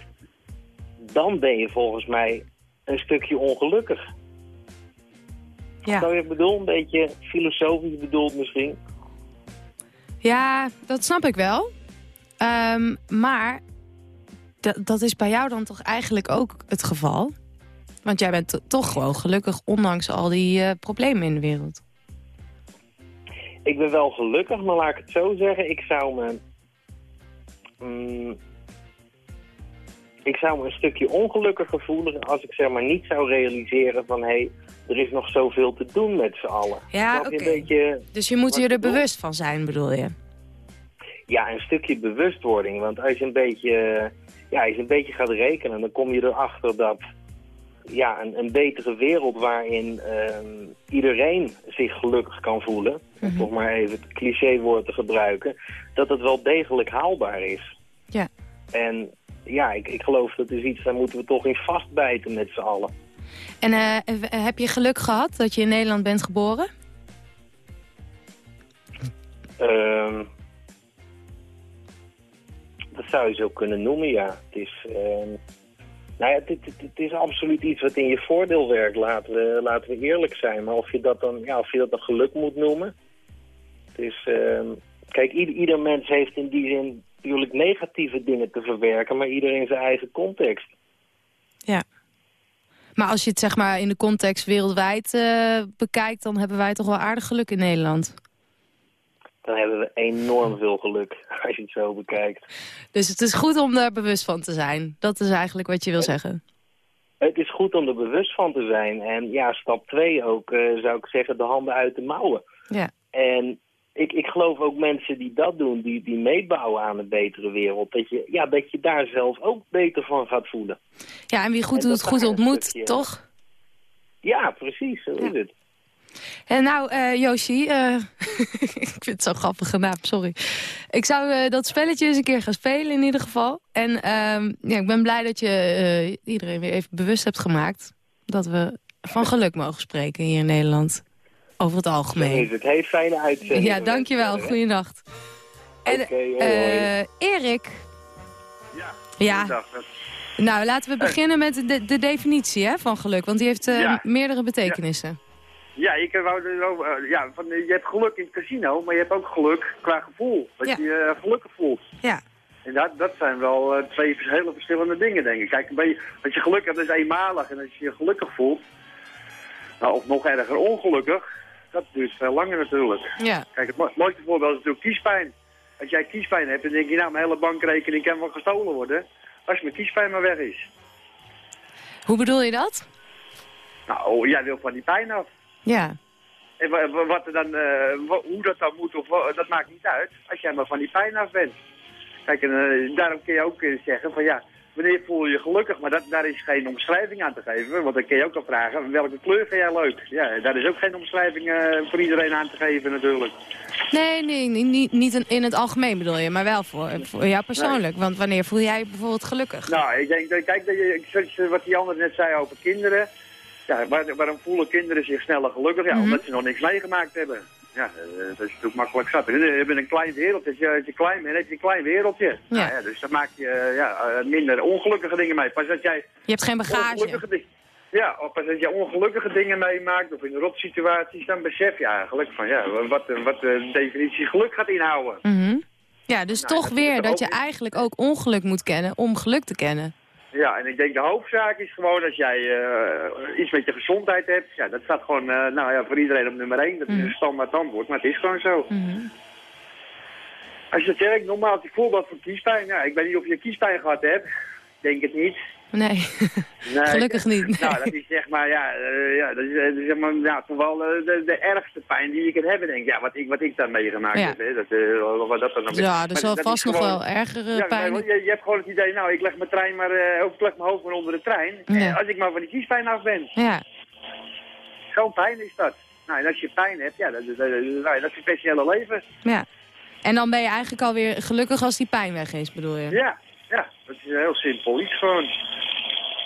dan ben je volgens mij een stukje ongelukkig. Ja. Zou je het bedoel? Een beetje filosofisch bedoeld misschien. Ja, dat snap ik wel. Ehm, maar dat- is bij jou dan toch eigenlijk ook het geval? Want jij bent to- toch gewoon gelukkig, ondanks al die eh, problemen in de wereld. Ik ben wel gelukkig, maar laat ik het zo zeggen. Ik zou me... mm, ik zou me een stukje ongelukkiger voelen als ik zeg maar niet zou realiseren van... hé, hey, er is nog zoveel te doen met z'n allen. Ja, oké. beetje... Dus je moet je er bewust van zijn, bedoel je? Ja, een stukje bewustwording. Want als je een beetje, ja, als je een beetje gaat rekenen, dan kom je erachter dat ja, een, een betere wereld waarin ehm, iedereen zich gelukkig kan voelen, om toch maar even het clichéwoord te gebruiken, dat het wel degelijk haalbaar is. Ja. En ja, ik, ik geloof dat is iets, daar moeten we toch in vastbijten met z'n allen. En eh, eh, heb je geluk gehad dat je in Nederland bent geboren? Ehm, dat zou je zo kunnen noemen, ja. Het is, ehm, nou ja, het, het, het is absoluut iets wat in je voordeel werkt, laten we, laten we eerlijk zijn. Maar of je dat dan, ja, of je dat dan geluk moet noemen. Het is, ehm, kijk, ieder, ieder mens heeft in die zin natuurlijk negatieve dingen te verwerken, maar iedereen in zijn eigen context. Ja. Maar als je het zeg maar in de context wereldwijd eh, bekijkt... dan hebben wij toch wel aardig geluk in Nederland. Dan hebben we enorm veel geluk, als je het zo bekijkt. Dus het is goed om daar bewust van te zijn. Dat is eigenlijk wat je wil zeggen. Het is goed om er bewust van te zijn. En ja, stap twee ook, eh, zou ik zeggen, de handen uit de mouwen. Ja. En ik, ik geloof ook mensen die dat doen, die, die meebouwen aan een betere wereld, dat je, ja, dat je daar zelf ook beter van gaat voelen. Ja, en wie goed En doet, goed ontmoet, stukje- toch? Ja, precies, zo is het. En nou, eh Yoshi, eh, ik vind het zo grappige naam, sorry. Ik zou dat spelletje eens een keer gaan spelen in ieder geval. En ehm, ja, ik ben blij dat je iedereen weer even bewust hebt gemaakt... dat we van geluk mogen spreken hier in Nederland. Over het Zo is algemeen. het. Heeft fijne uitzending. Ja, dankjewel. Goeienacht. En Oké, hoi, hoi. eh, Erik. Ja. Nou, laten we beginnen met de, de definitie hè, van geluk. Want die heeft eh, Ja. meerdere betekenissen. Ja, ik wou eh, ja van, je hebt geluk in het casino, maar je hebt ook geluk qua gevoel. Dat Ja. je je gelukkig voelt. Ja. En dat, dat zijn wel twee hele verschillende dingen, denk ik. Kijk, ben je, als je geluk hebt, dat is eenmalig. En als je je gelukkig voelt, nou, of nog erger ongelukkig, dat duurt veel langer natuurlijk. Ja. Kijk, het mo- mooiste voorbeeld is natuurlijk kiespijn. Als jij kiespijn hebt, dan denk je, nou, mijn hele bankrekening kan wel gestolen worden. Als mijn kiespijn maar weg is. Hoe bedoel je dat? Nou, jij wil van die pijn af. Ja. En wa- wa- wat er dan, eh, hoe dat dan moet, of dat maakt niet uit. Als jij maar van die pijn af bent. Kijk, en, eh, daarom kun je ook eh, zeggen van ja, wanneer voel je je gelukkig? Maar dat, daar is geen omschrijving aan te geven. Want dan kun je ook al vragen, welke kleur vind jij leuk? Ja, daar is ook geen omschrijving eh, voor iedereen aan te geven natuurlijk. Nee, nee, nee, niet, in- het algemeen bedoel je, maar wel voor, voor jou persoonlijk. Want wanneer voel jij je bijvoorbeeld gelukkig? Nou, ik denk, dat- kijk, dat je, zoals wat die ander net zei over kinderen. Ja, waar, waarom voelen kinderen zich sneller gelukkig? Ja, Mhm. omdat ze nog niks meegemaakt hebben. Ja, eh, dat is natuurlijk makkelijk zat. Je hebt een klein wereldje. Als je, als je klein bent, heb je een klein wereldje. Ja. Nou ja, dus dan maak je eh, ja, eh, minder ongelukkige dingen mee. Pas als jij Je hebt geen bagage. Ja, pas als je ongelukkige dingen meemaakt of in rotsituaties, dan besef je eigenlijk van ja, wat, wat de definitie geluk gaat inhouden. Mhm. Ja, dus Nou, toch dat weer dat je eigenlijk ook ongeluk moet kennen om geluk te kennen. Ja, en ik denk de hoofdzaak is gewoon als jij eh, iets met je gezondheid hebt. Ja, dat staat gewoon eh, nou ja, voor iedereen op nummer 1. Dat is Mhm. een standaard antwoord, maar het is gewoon zo. Als je zegt, normaal het voorbeeld van kiespijn. Ja, ik weet niet of je kiespijn gehad hebt. Denk het niet. Nee, Nee, gelukkig niet. Nou, dat is zeg maar, ja, eh, ja dat is, eh, zeg maar, ja, toch wel eh, de, de ergste pijn die je kan hebben, denk ik. Ja, wat ik, wat ik daar meegemaakt Ja. heb, hè, dat, eh, wat dat dan nog is. Ja, er Maar zal dat vast is nog gewoon- wel ergere ja, pijn. nee, je, je hebt gewoon het idee, nou, ik leg mijn trein maar, eh, of ik leg mijn hoofd maar onder de trein. Ja. Eh, als ik maar van die kiespijn af ben. Ja. Zo'n pijn is dat. Nou, en als je pijn hebt, ja, dat, dat, dat, nou, dat verpest je hele leven. ja. En dan ben je eigenlijk alweer gelukkig als die pijn weg is, bedoel je? Ja, dat is heel simpel iets gewoon.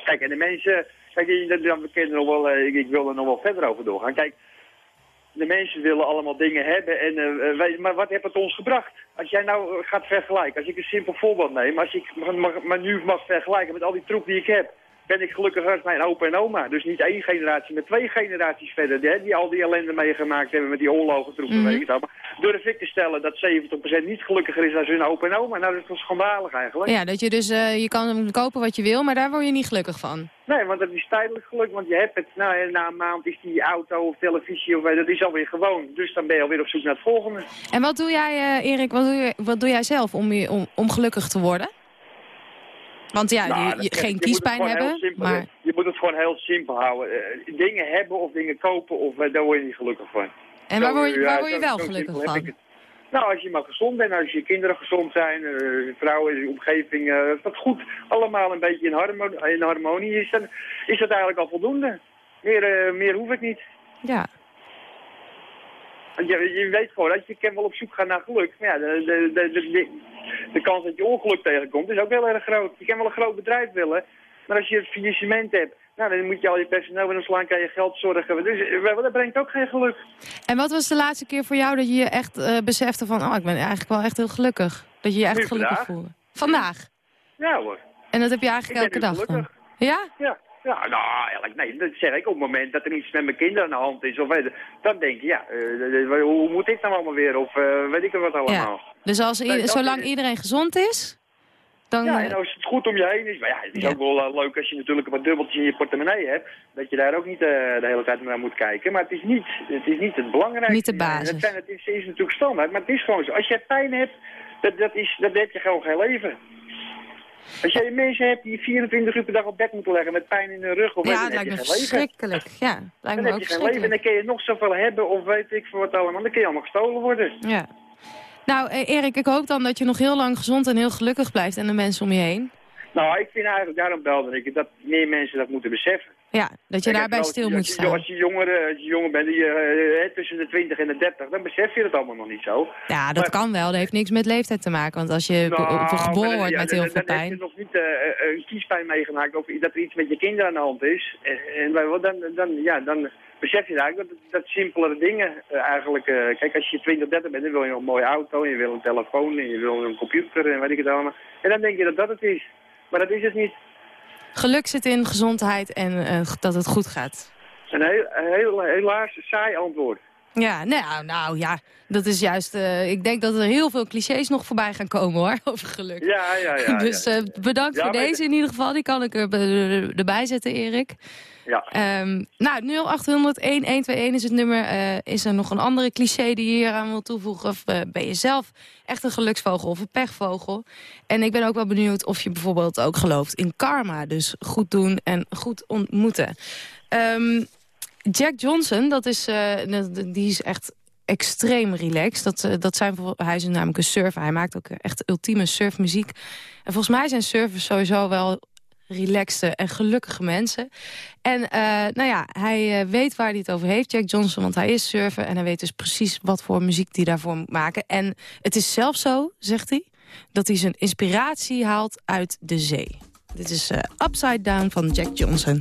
Kijk, en de mensen, kijk, we kunnen nog wel, eh, ik, ik wil er nog wel verder over doorgaan. Kijk, de mensen willen allemaal dingen hebben, en, eh, eh, wij- maar wat heeft het ons gebracht? Als jij nou gaat vergelijken, als ik een simpel voorbeeld neem, als ik me nu mag vergelijken met al die troep die ik heb, ben ik gelukkiger als mijn opa en oma. Dus niet één generatie, maar twee generaties verder, die, die al die ellende meegemaakt hebben met die oorlogen troepen, weet ik het allemaal. Durf ik te stellen dat 70% niet gelukkiger is als hun opa en oma. Nou, dat is toch schandalig eigenlijk. Ja, dat je dus, eh, je kan kopen wat je wil, maar daar word je niet gelukkig van. Nee, want dat is tijdelijk geluk, want je hebt het, nou, na een maand is die auto of televisie of dat is alweer gewoon. Dus dan ben je alweer op zoek naar het volgende. En wat doe jij, eh, Erik, wat doe, je, wat doe jij zelf om, je, om, om gelukkig te worden? Want ja, Nou, je, je- geen kiespijn hebben, simpel- maar... Je moet het gewoon heel simpel houden. Eh, dingen hebben of dingen kopen, of, eh, daar word je niet gelukkig van. En waar word je, waar word je wel gelukkig van? Nou, als je maar gezond bent, als je kinderen gezond zijn, eh vrouwen in de omgeving, als dat goed allemaal een beetje in, harmo- in harmonie is, dan is dat eigenlijk al voldoende. Meer, meer hoef ik niet. Ja. Je, je weet gewoon, dat je kan wel op zoek gaan naar geluk. Maar ja, de, de, de, de, kans dat je ongeluk tegenkomt is ook heel erg groot. Je kan wel een groot bedrijf willen, maar als je het faillissement hebt, nou, dan moet je al je personeel in de slaan, kan je geld zorgen. Dus dat brengt ook geen geluk. En wat was de laatste keer voor jou dat je je echt eh, besefte van... oh, ik ben eigenlijk wel echt heel gelukkig. Dat je je echt Nu gelukkig vandaag. voelde? Vandaag? Ja hoor. En dat heb je eigenlijk Ik elke dag gelukkig. Ja? Ja, ja nou, eigenlijk, nee, dat zeg ik op het moment dat er iets met mijn kinderen aan de hand is. Of, je, dan denk je, ja, eh, eh, hoe moet dit nou allemaal weer? Of eh, weet ik wat allemaal. Dus als Nee, zolang is- iedereen gezond is, dan... Ja, eh, en als het goed om je heen is. Maar ja, het is ook wel eh, leuk als je natuurlijk wat dubbeltjes in je portemonnee hebt. Dat je daar ook niet eh, de hele tijd naar moet kijken. Maar het is niet het, is niet het belangrijkste. Niet de basis. Het, zijn, het is, is natuurlijk standaard, maar het is gewoon zo. Als je pijn hebt, dat, dat, is, dat heb je gewoon geen leven. Als jij mensen hebt die 24 uur per dag op bed moeten leggen met pijn in hun rug of Ja, lijkt me leven. verschrikkelijk. Ja, lijkt Dan me ook leven en dan kun je nog zoveel hebben of weet ik veel wat allemaal. Dan kun je allemaal gestolen worden. Ja. Nou, eh, Erik, ik hoop dan dat je nog heel lang gezond en heel gelukkig blijft en de mensen om je heen. Nou, ik vind eigenlijk, daarom belde ik, dat meer mensen dat moeten beseffen. Ja, dat je daarbij als- stil moet je- staan. Als je jonger, als je jonger bent, die, eh, eh, tussen de 20 en de 30, dan besef je dat allemaal nog niet zo. Ja, dat Maar- kan wel. Dat heeft niks met leeftijd te maken. Want als je Nou, geboren wordt ja, met dan- heel veel Dan heb pijn. je nog niet eh, eh, een kiespijn meegemaakt of dat er iets met je kinderen aan de hand is. En, dan, dan, ja, dan besef je eigenlijk dat, dat simpelere dingen eh, eigenlijk... eh, kijk, als je 20, 30 bent, dan wil je een mooie auto, en je wil een telefoon, en je wil een computer en weet ik het allemaal. En dan denk je dat dat het is. Maar dat is het niet. Geluk zit in gezondheid en eh, dat het goed gaat. Een heel, heel, helaas saai antwoord. Ja, nou, nou ja, dat is juist... eh, ik denk dat er heel veel clichés nog voorbij gaan komen hoor, over geluk. Ja, ja, ja. dus eh, bedankt Ja, voor deze in ieder geval. Die kan ik er, er- erbij zetten, Erik. Ja. Ehm, nou, 0800-1121 is het nummer. Eh, is er nog een andere cliché die je hier aan wil toevoegen? Of eh, ben je zelf echt een geluksvogel of een pechvogel? En ik ben ook wel benieuwd of je bijvoorbeeld ook gelooft in karma. Dus goed doen en goed ontmoeten. Ehm, Jack Johnson, dat is, eh, die is echt extreem relaxed. Dat, eh, dat zijn, hij is namelijk een surfer. Hij maakt ook echt ultieme surfmuziek. En volgens mij zijn surfers sowieso wel relaxte en gelukkige mensen. En eh, nou ja, hij weet waar hij het over heeft, Jack Johnson, want hij is surfer... en hij weet dus precies wat voor muziek hij daarvoor moet maken. En het is zelfs zo, zegt hij, dat hij zijn inspiratie haalt uit de zee. Dit is Upside Down van Jack Johnson.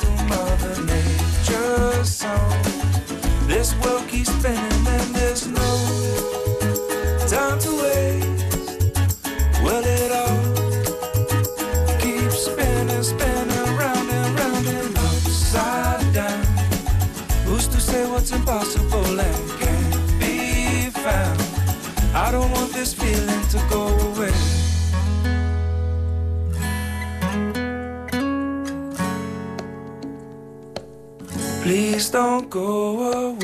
Song. This world keeps spinning and there's no don't go away.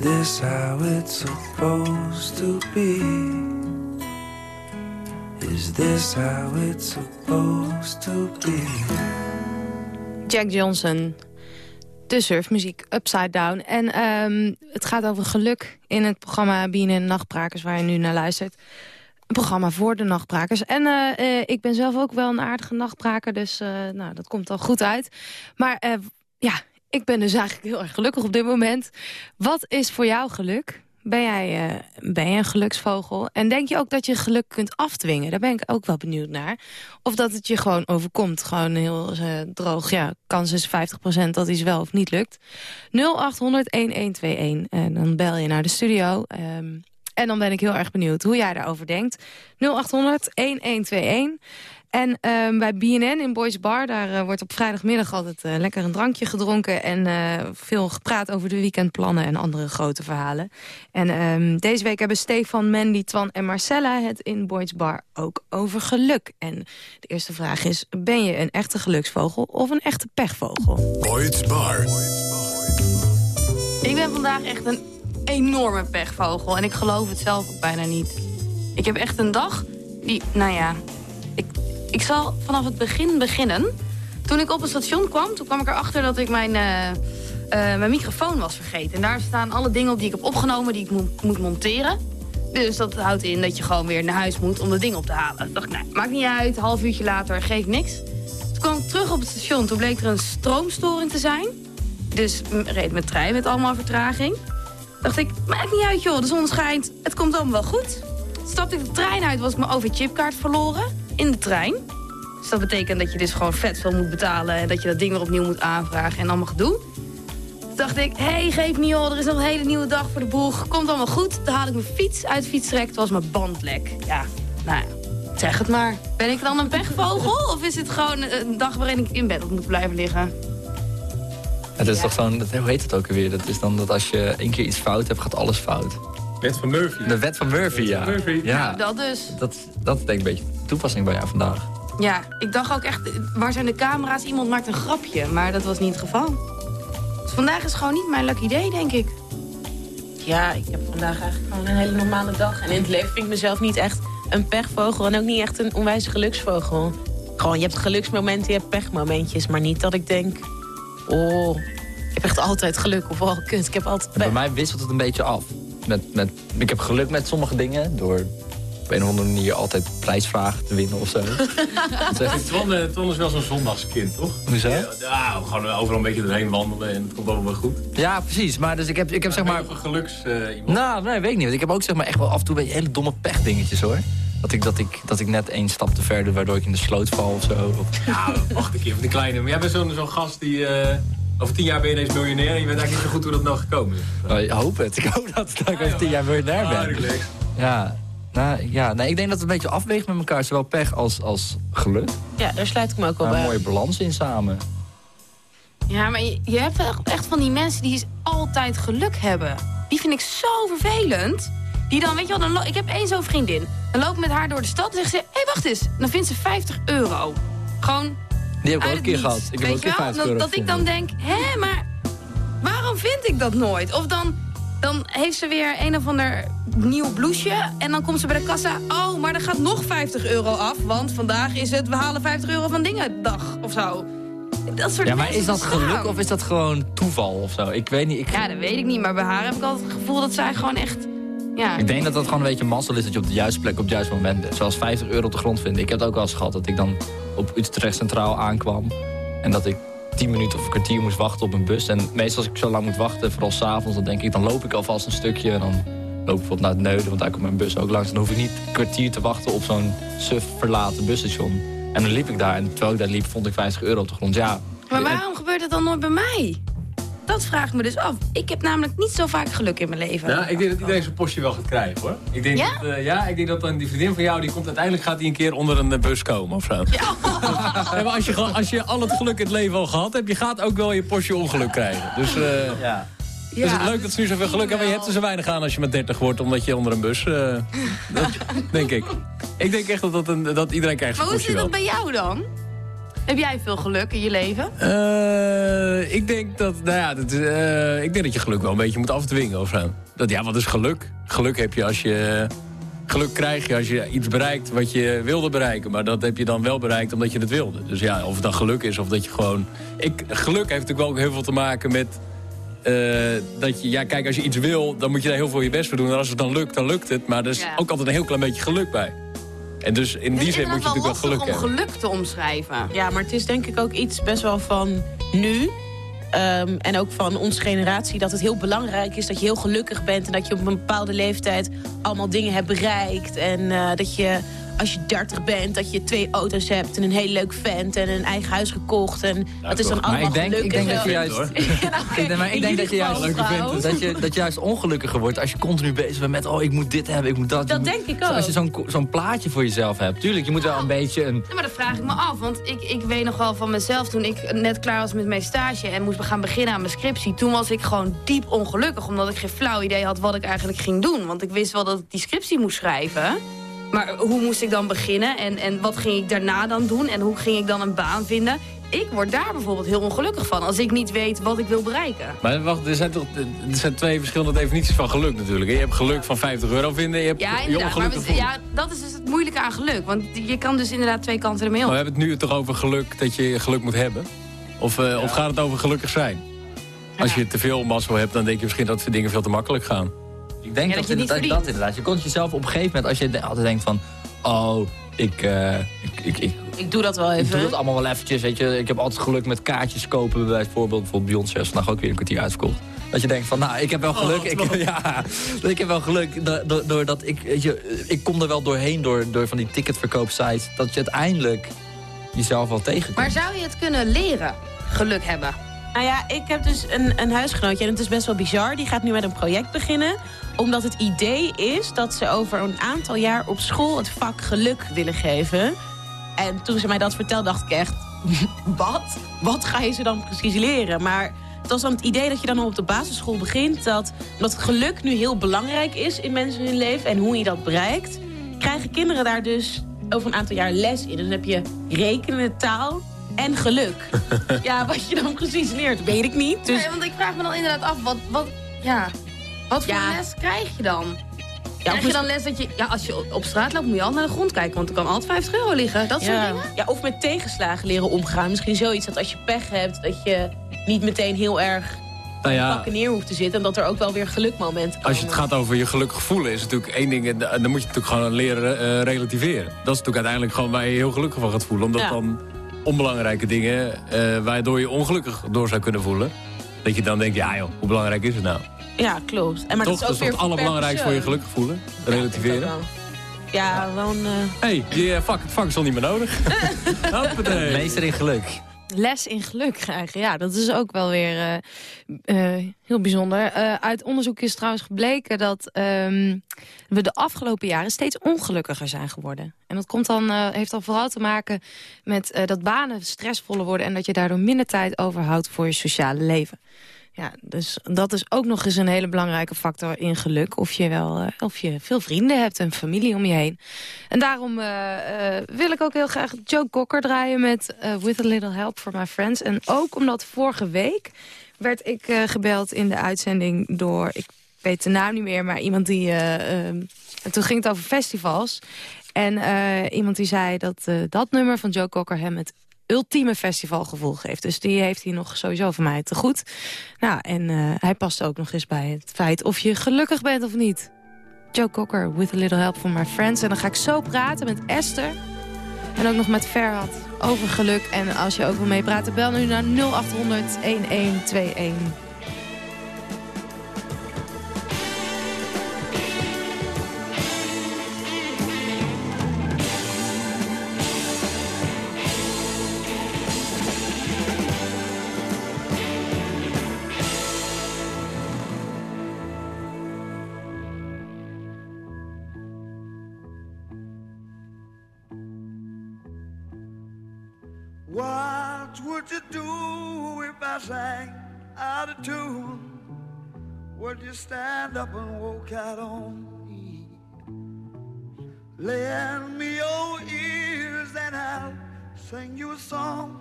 This how it's supposed to be? Is this how it's supposed to be? Jack Johnson. De surfmuziek, Upside Down. En ehm, het gaat over geluk in het programma BNN Nachtbrakers... waar je nu naar luistert. Een programma voor de nachtbrakers. En eh, eh, ik ben zelf ook wel een aardige nachtbraker, dus eh, nou, dat komt al goed uit. Maar ja, ik ben dus eigenlijk heel erg gelukkig op dit moment. Wat is voor jou geluk? Ben jij, eh, ben jij een geluksvogel? En denk je ook dat je geluk kunt afdwingen? Daar ben ik ook wel benieuwd naar. Of dat het je gewoon overkomt. Gewoon heel eh, droog. Ja, kans is 50% dat iets wel of niet lukt. 0800-1121. En dan bel je naar de studio. ehm, en dan ben ik heel erg benieuwd hoe jij daarover denkt. 0800-1121. En ehm, bij BNN in Boys Bar, daar eh, wordt op vrijdagmiddag altijd eh, lekker een drankje gedronken. En eh, veel gepraat over de weekendplannen en andere grote verhalen. En ehm, deze week hebben Stefan, Mandy, Twan en Marcella het in Boys Bar ook over geluk. En de eerste vraag is, ben je een echte geluksvogel of een echte pechvogel? Boyd's Bar. Ik ben vandaag echt een enorme pechvogel. En ik geloof het zelf ook bijna niet. Ik heb echt een dag die, nou ja... Ik, ik zal vanaf het begin beginnen. Toen ik op het station kwam, toen kwam ik erachter dat ik mijn, eh, eh, mijn microfoon was vergeten. En daar staan alle dingen op die ik heb opgenomen die ik moet, moet monteren. Dus dat houdt in dat je gewoon weer naar huis moet om de dingen op te halen. Toen dacht ik, nou, maakt niet uit, half uurtje later, geeft niks. Toen kwam ik terug op het station, toen bleek er een stroomstoring te zijn. Dus reed mijn trein met allemaal vertraging. Dacht ik, maakt niet uit joh, de zon schijnt, het komt allemaal wel goed. Stapte ik de trein uit, was ik mijn OV-chipkaart verloren in de trein. Dus dat betekent dat je dus gewoon vet veel moet betalen... en dat je dat ding weer opnieuw moet aanvragen en allemaal gedoe. Toen dacht ik, hé, hey, geef niet joh, er is nog een hele nieuwe dag voor de boeg. Komt allemaal goed. Toen haalde ik mijn fiets uit de fietstrek, toen was mijn band lek. Ja, nou ja, zeg het maar. Ben ik dan een pechvogel of is het gewoon een dag waarin ik in bed op moet blijven liggen? Het is toch zo'n, dat- hoe heet het ook alweer? Dat is dan dat als je één keer iets fout hebt, gaat alles fout. Wet van Murphy. De wet van Murphy, ja. Murphy. Ja, Dat dus. dat, dat is denk ik een beetje toepassing bij jou vandaag. Ja, ik dacht ook echt, waar zijn de camera's? Iemand maakt een grapje, maar dat was niet het geval. Dus vandaag is gewoon niet mijn lucky day, denk ik. Ja, ik heb vandaag eigenlijk gewoon een hele normale dag. En in het leven vind ik mezelf niet echt een pechvogel... en ook niet echt een onwijs geluksvogel. Gewoon, je hebt geluksmomenten, je hebt pechmomentjes... maar niet dat ik denk... oh, ik heb echt altijd geluk of oh, kut. Ik heb altijd En bij pech. mij wisselt het een beetje af. Met, met, ik heb geluk met sommige dingen door op een of andere manier altijd prijsvragen te winnen of zo. Twan, eh, Twan is wel zo'n zondagskind, toch? Hoezo? Ja, ja, gewoon overal een beetje erheen wandelen en het komt allemaal wel goed. Ja, precies. Maar dus ik heb, ik heb zeg maar... Een geluks eh, iemand. Nou, nee, weet ik niet. Want ik heb ook zeg maar echt wel af en toe een beetje hele domme pechdingetjes hoor. Dat ik, dat, ik, dat ik net één stap te ver doe, waardoor ik in de sloot val of zo. Ja, wacht een keer van die kleine. Maar jij bent zo'n zo'n gast die... eh, over tien jaar ben je ineens miljonair en je weet eigenlijk niet zo goed hoe dat nou gekomen is. Nou, ik hoop het. Ik hoop dat, dat ik over tien jaar miljonair ben. Ja, nou, ja nee, ik denk dat het een beetje afweegt met elkaar. Zowel pech als, als geluk. Ja, daar sluit ik me ook wel Daar een bij. mooie balans in samen. Ja, maar je, je hebt echt van die mensen die altijd geluk hebben. Die vind ik zo vervelend. Die dan, weet je wel, dan ik heb één zo'n vriendin. Dan loop ik met haar door de stad en zegt ze... Hé, hey, wacht eens. Dan vindt ze 50 euro. Gewoon Die heb ik ook een keer niets. gehad. Ik heb ook een keer je wel? 50 Dat, euro dat ik dan denk, hé, maar waarom vind ik dat nooit? Of dan, dan heeft ze weer een of ander nieuw blouseje... en dan komt ze bij de kassa... oh, maar er gaat nog 50 euro af... want vandaag is het, we halen 50 euro van dingen dag of zo. Dat soort Ja, maar is dat geluk of is dat gewoon toeval of zo? Ik weet niet. Ik, Ja, dat weet ik niet, maar bij haar heb ik altijd het gevoel dat zij gewoon echt... Ja, ik denk dat dat gewoon een beetje mazzel is dat je op de juiste plek op het juiste moment bent. Zoals 50 euro op de grond vinden. Ik heb het ook wel eens gehad dat ik dan op Utrecht Centraal aankwam. En dat ik 10 minuten of een kwartier moest wachten op een bus. En meestal als ik zo lang moet wachten, vooral s'avonds, dan denk ik, dan loop ik alvast een stukje. En dan loop ik bijvoorbeeld naar het Neuden, want daar komt mijn bus ook langs. Dan hoef ik niet een kwartier te wachten op zo'n suf verlaten busstation. En dan liep ik daar en terwijl ik daar liep, vond ik 50 euro op de grond. Ja, maar waarom gebeurt het dan nooit bij mij? Dat vraag ik me dus af. Ik heb namelijk niet zo vaak geluk in mijn leven. Nou, ik denk dat iedereen zijn postje wel gaat krijgen, hoor. Ik denk Ja? Dat, eh, ja, ik denk dat dan die vriendin van jou, die komt uiteindelijk gaat die een keer onder een eh, bus komen of zo. Ja. maar als je, als je al het geluk in het leven al gehad hebt, je gaat ook wel je postje ongeluk krijgen. Dus, eh ja. dus het is leuk dat ze nu zoveel geluk hebben, je hebt er zo weinig aan als je maar 30 wordt, omdat je onder een bus, eh, dat denk ik. Ik denk echt dat, dat, een, dat iedereen krijgt Maar hoe zit dat bij jou dan? Heb jij veel geluk in je leven? Eh, ik denk dat, nou ja, dat, eh, ik denk dat je geluk wel een beetje moet afdwingen of zo. Dat, ja, wat is geluk? Geluk heb je als je... Geluk krijg je als je iets bereikt wat je wilde bereiken. Maar dat heb je dan wel bereikt omdat je het wilde. Dus ja, of het dan geluk is of dat je gewoon... Ik, geluk heeft natuurlijk wel ook heel veel te maken met... eh, dat je, ja, kijk, als je iets wil, dan moet je daar heel veel je best voor doen. En als het dan lukt, dan lukt het. Maar er is Ja. ook altijd een heel klein beetje geluk bij. En dus in die Het zin is moet je natuurlijk wel geluk om hebben. geluk te omschrijven. Ja, maar het is denk ik ook iets best wel van nu. Ehm, en ook van onze generatie dat het heel belangrijk is dat je heel gelukkig bent... en dat je op een bepaalde leeftijd allemaal dingen hebt bereikt. En eh, dat je als je 30 bent, dat je twee auto's hebt... en een heel leuk vent en een eigen huis gekocht. En dat is dan Maar allemaal ik denk, ik en denk dat je juist, Ja, nou, oké, ik denk, maar ik denk dat je juist, dat je, dat je juist ongelukkiger wordt als je continu bezig bent met, oh, ik moet dit hebben, ik moet dat. Dat denk ik Zo, Als je ook. zo'n zo'n plaatje voor jezelf hebt. Tuurlijk, je moet wel een beetje een... Ja, maar dat vraag ik me af, want ik, ik weet nog wel van mezelf... toen ik net klaar was met mijn stage en moest gaan beginnen aan mijn scriptie... toen was ik gewoon diep ongelukkig, omdat ik geen flauw idee had wat ik eigenlijk ging doen. Want ik wist wel dat ik die scriptie moest schrijven... Maar hoe moest ik dan beginnen en, en wat ging ik daarna dan doen... en hoe ging ik dan een baan vinden? Ik word daar bijvoorbeeld heel ongelukkig van... als ik niet weet wat ik wil bereiken. Maar wacht, er zijn, toch, er zijn twee verschillende definities van geluk natuurlijk. Je hebt geluk van 50 euro vinden, je hebt Ja, je. Maar we- ja, dat is dus het moeilijke aan geluk. Want je kan dus inderdaad twee kanten ermee Maar op. we hebben het nu toch over geluk, dat je geluk moet hebben? Of, eh, of gaat het over gelukkig zijn? Als je te veel mazzel hebt, dan denk je misschien dat dingen veel te makkelijk gaan. Ik denk Ja, dat, dat je dat verdient. inderdaad. Je komt jezelf op een gegeven moment, als je de- altijd denkt van... Oh, ik, eh, ik, ik, ik, Ik doe dat wel ik doe even. het allemaal wel eventjes, weet je. Ik heb altijd geluk met kaartjes kopen, bijvoorbeeld. Bijvoorbeeld Beyoncé is vandaag ook weer een kwartier uitverkocht. Dat je denkt van, nou, ik heb wel geluk. ik, ja, ik heb wel geluk do- do- doordat ik, weet je, ik kom er wel doorheen door, door van die ticketverkoopsites. Dat je uiteindelijk jezelf wel tegenkomt. Maar zou je het kunnen leren, geluk hebben? Nou ja, ik heb dus een, een huisgenootje en het is best wel bizar. Die gaat nu met een project beginnen. Omdat het idee is dat ze over een aantal jaar op school het vak geluk willen geven. En toen ze mij dat vertelde, dacht ik echt... Wat? Wat ga je ze dan precies leren? Maar het was dan het idee dat je dan al op de basisschool begint. Dat, omdat geluk nu heel belangrijk is in mensen hun leven en hoe je dat bereikt... krijgen kinderen daar dus over een aantal jaar les in. Dus dan heb je rekenen, taal en geluk. ja, wat je dan precies leert, weet ik niet. Dus Nee, want ik vraag me dan inderdaad af, wat, wat, ja, wat voor Ja. les krijg je dan? Ja, krijg je dan les dat je, ja, als je op straat loopt, moet je altijd naar de grond kijken, want er kan altijd 50 euro liggen. Dat soort ja. dingen? Ja, of met tegenslagen leren omgaan. Misschien zoiets dat als je pech hebt, dat je niet meteen heel erg Nou ja, pakken neer hoeft te zitten. En dat er ook wel weer gelukmomenten komen. als je het gaat over je gelukkig voelen, is natuurlijk één ding. Dan moet je natuurlijk gewoon leren eh, relativeren. Dat is natuurlijk uiteindelijk gewoon waar je je heel gelukkig van gaat voelen. Omdat Ja. dan onbelangrijke dingen, eh, waardoor je ongelukkig door zou kunnen voelen. Dat je dan denkt, ja joh, hoe belangrijk is het nou? Ja, klopt. En maar Toch, dat is ook toch weer het allerbelangrijkste voor je gelukkig voelen? Relativeren? Ja, dat wel een... eh, Hé, hey, die eh, vak, het vak is al niet meer nodig. Hoppatee. Meester in geluk. Les in geluk krijgen, ja, dat is ook wel weer eh, eh, heel bijzonder. Eh, uit onderzoek is trouwens gebleken dat ehm, we de afgelopen jaren steeds ongelukkiger zijn geworden. En dat komt dan, heeft dan vooral te maken met dat banen stressvoller worden... en dat je daardoor minder tijd overhoudt voor je sociale leven. Ja, dus dat is ook nog eens een hele belangrijke factor in geluk. Of je, wel, eh, of je veel vrienden hebt en familie om je heen. En daarom eh, eh, wil ik ook heel graag Joe Cocker draaien met With a Little Help for My Friends. En ook omdat vorige week werd ik gebeld in de uitzending door... ik weet de naam niet meer, maar iemand die... eh, ehm, en toen ging het over festivals. En iemand die zei dat dat nummer van Joe Cocker hem het ultieme festivalgevoel geeft. Dus die heeft hij nog sowieso van mij te goed. Nou, en eh, hij past ook nog eens bij het feit of je gelukkig bent of niet. Joe Cocker, With a Little Help from My Friends. En dan ga ik zo praten met Esther. En ook nog met Ferhat over geluk. En als je ook wil meepraten, bel nu naar 0800 1121. You do if I sang out of tune? Would you stand up and walk out on me? Lend me your ears and I'll sing you a song.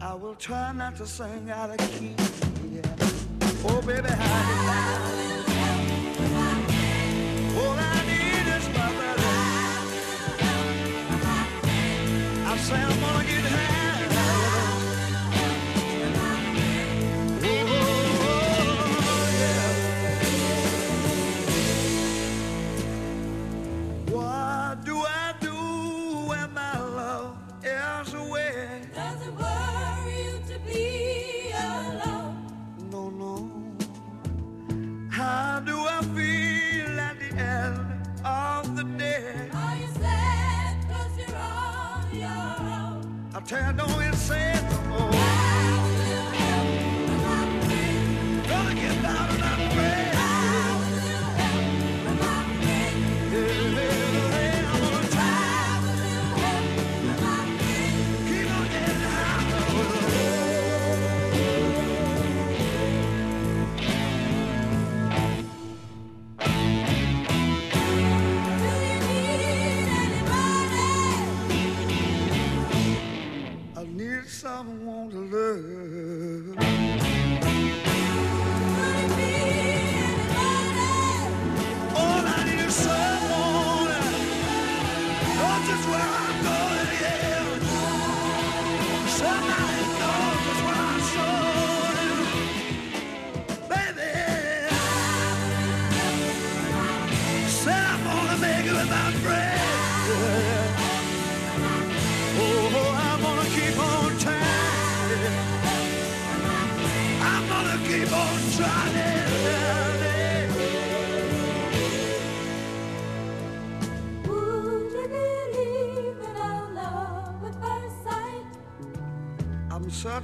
I will try not to sing out of key. Yeah. Oh, baby, how do you? All I need is my brother. I say I'm gonna get own? I need someone to love.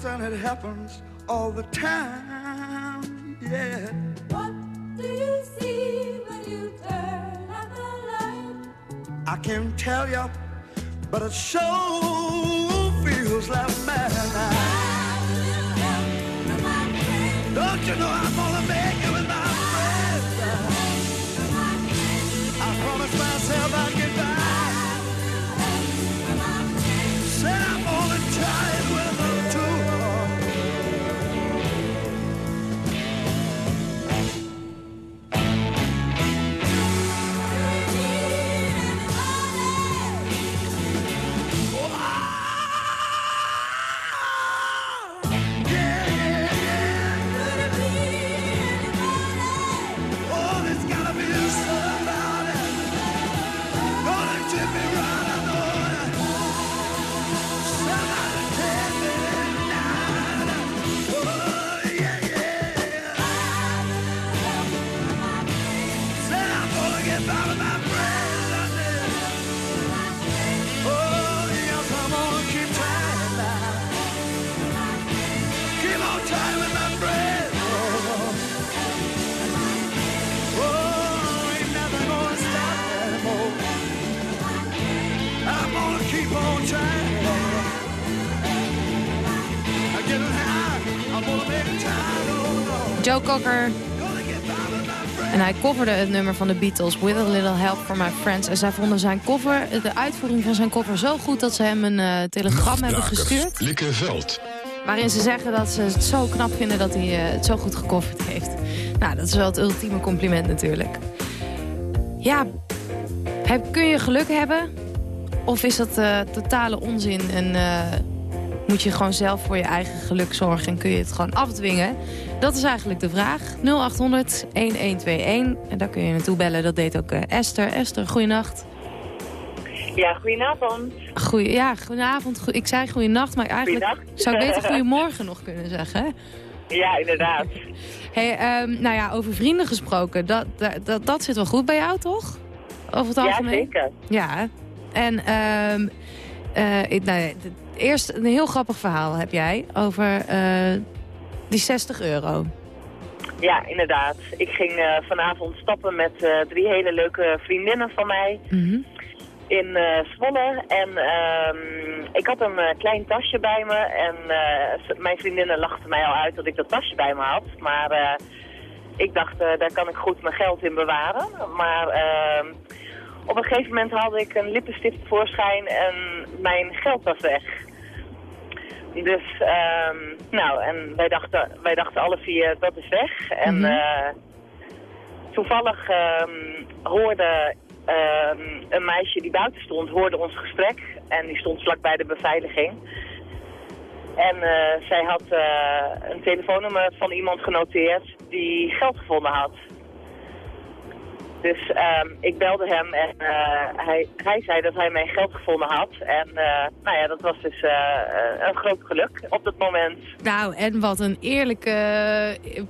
I'm it happens all the time. Yeah. What do you see when you turn out the light? I can't tell you, but it sure feels like madness. Don't you know I'm Joe Cocker. En hij coverde het nummer van de Beatles, With a Little Help for My Friends. En zij vonden zijn cover, de uitvoering van zijn cover zo goed dat ze hem een eh, telegram hebben gestuurd. Likke Veld. Waarin ze zeggen dat ze het zo knap vinden dat hij eh, het zo goed gecoverd heeft. Nou, dat is wel het ultieme compliment natuurlijk. Ja, heb, kun je geluk hebben? Of is dat eh, totale onzin en moet je gewoon zelf voor je eigen geluk zorgen... en kun je het gewoon afdwingen? Dat is eigenlijk de vraag. 0800 1121. En daar kun je naartoe bellen. Dat deed ook eh, Esther. Esther, goeienacht. Ja, goedenavond. Goeie, ja, goedenavond. Goe- ik zei goeienacht, maar eigenlijk Goeienacht. zou ik beter goedemorgen nog kunnen zeggen. Ja, inderdaad. Hey, ehm, nou ja, over vrienden gesproken. Dat, dat, dat, zit wel goed bij jou, toch? Over het Ja, algemeen? zeker. Ja. En ehm eh, ik- nou, ja, eerst een heel grappig verhaal heb jij over eh, die 60 euro. Ja, inderdaad. Ik ging eh, vanavond stappen met eh, drie hele leuke vriendinnen van mij in eh, Zwolle. En ehm, ik had een klein tasje bij me. En mijn vriendinnen lachten mij al uit dat ik dat tasje bij me had. Maar ik dacht, daar kan ik goed mijn geld in bewaren. Maar ehm, op een gegeven moment haalde ik een lippenstift tevoorschijn en mijn geld was weg. Dus, ehm, nou, en wij dachten, wij dachten alle vier, dat is weg. En Mhm. eh, toevallig ehm, hoorde ehm, een meisje die buiten stond, hoorde ons gesprek. En die stond vlakbij de beveiliging. En eh, zij had eh, een telefoonnummer van iemand genoteerd die geld gevonden had. Dus ehm, ik belde hem en eh, hij, hij zei dat hij mijn geld gevonden had. En eh, nou ja, dat was dus eh, een groot geluk op dat moment. Nou, en wat een eerlijke,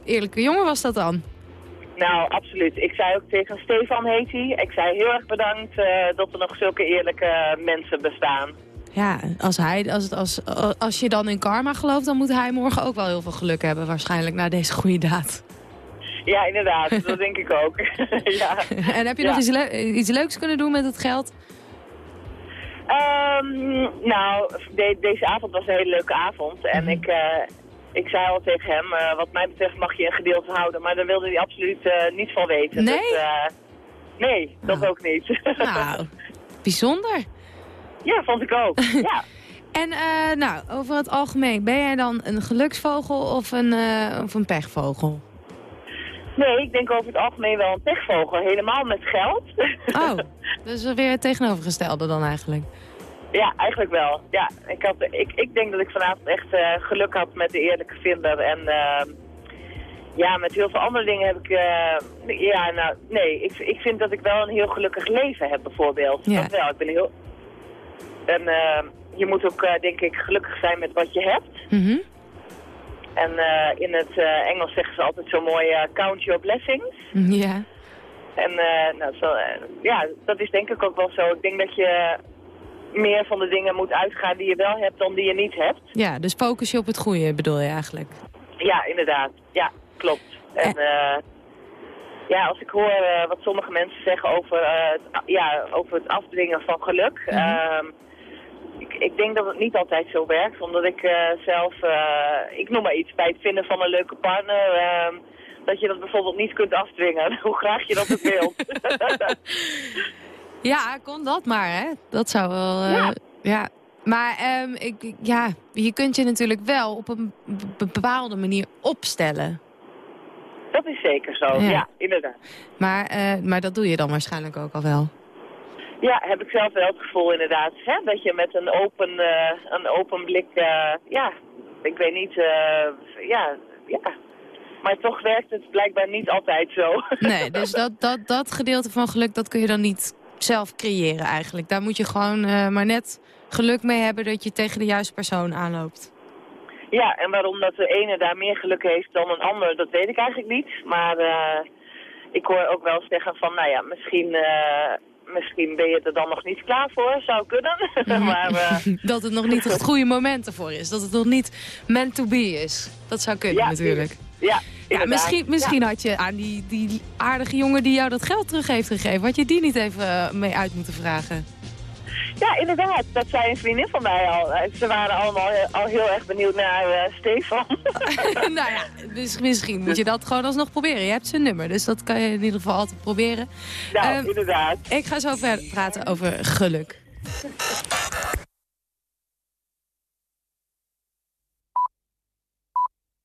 eerlijke jongen was dat dan. Nou, absoluut. Ik zei ook tegen Stefan, heet hij. Ik zei heel erg bedankt dat er nog zulke eerlijke mensen bestaan. Ja, als, hij, als, als, als je dan in karma gelooft, dan moet hij morgen ook wel heel veel geluk hebben. Waarschijnlijk na deze goede daad. Ja, inderdaad. dat denk ik ook. ja. En heb je Ja. nog iets, le- iets leuks kunnen doen met het geld? Ehm, nou, de- deze avond was een hele leuke avond. En ik, eh, ik zei al tegen hem, eh, wat mij betreft mag je een gedeelte houden. Maar daar wilde hij absoluut eh, niet van weten. Nee? Dus, nee, dat ook niet. Nou, bijzonder. Ja, vond ik ook. ja. En nou, over het algemeen, ben jij dan een geluksvogel of een, of een pechvogel? Nee, ik denk over het algemeen wel een pechvogel. Helemaal met geld. Oh, dus weer het tegenovergestelde dan eigenlijk. Ja, eigenlijk wel. Ja, ik, had, ik, ik denk dat ik vanavond echt eh, geluk had met de eerlijke vinder. En ehm, ja, met heel veel andere dingen heb ik... eh, ja, nou, nee, ik, ik vind dat ik wel een heel gelukkig leven heb bijvoorbeeld. Ja. Dat wel, ik ben heel... En ehm, je moet ook, eh, denk ik, gelukkig zijn met wat je hebt. Mhm. En eh, in het eh, Engels zeggen ze altijd zo mooi, eh, count your blessings. Ja. En nou, zo, ja, dat is denk ik ook wel zo. Ik denk dat je meer van de dingen moet uitgaan die je wel hebt dan die je niet hebt. Ja, dus focus je op het goede bedoel je eigenlijk. Ja, inderdaad. Ja, klopt. En ja, als ik hoor wat sommige mensen zeggen over, het, ja, over het afdwingen van geluk... ehm, ik, ik denk dat het niet altijd zo werkt, omdat ik eh, zelf, eh, ik noem maar iets, bij het vinden van een leuke partner, ehm, dat je dat bijvoorbeeld niet kunt afdwingen, hoe graag je dat ook wilt. Ja, kon dat maar, hè? Dat zou wel... eh, ja. Maar ehm, ik, ja, je kunt je natuurlijk wel op een be- bepaalde manier opstellen. dat is zeker zo, Ja. ja, inderdaad. Maar, maar dat doe je dan waarschijnlijk ook al wel. Ja, heb ik zelf wel het gevoel inderdaad. Hè? Dat je met een open, eh, een open blik, eh, ja, ik weet niet, eh, ja, ja. Maar toch werkt het blijkbaar niet altijd zo. Nee, dus dat, dat, dat gedeelte van geluk, dat kun je dan niet zelf creëren eigenlijk. Daar moet je gewoon maar net geluk mee hebben dat je tegen de juiste persoon aanloopt. Ja, en waarom dat de ene daar meer geluk heeft dan een ander, dat weet ik eigenlijk niet. Maar ik hoor ook wel zeggen van, nou ja, misschien, misschien ben je er dan nog niet klaar voor, zou kunnen. maar eh, dat het nog niet het goede moment ervoor is. Dat het nog niet meant to be is. Dat zou kunnen Ja, natuurlijk. ja, Ja, misschien, misschien Ja. had je aan die, die aardige jongen die jou dat geld terug heeft gegeven... had je die niet even eh, mee uit moeten vragen. Ja, inderdaad. Dat zei een vriendin van mij al. Eh, Ze waren allemaal al heel erg benieuwd naar eh, Stefan. nou ja, dus misschien moet je dat gewoon alsnog proberen. Je hebt zijn nummer, dus dat kan je in ieder geval altijd proberen. Nou, Ehm, inderdaad. Ik ga zo verder praten over geluk.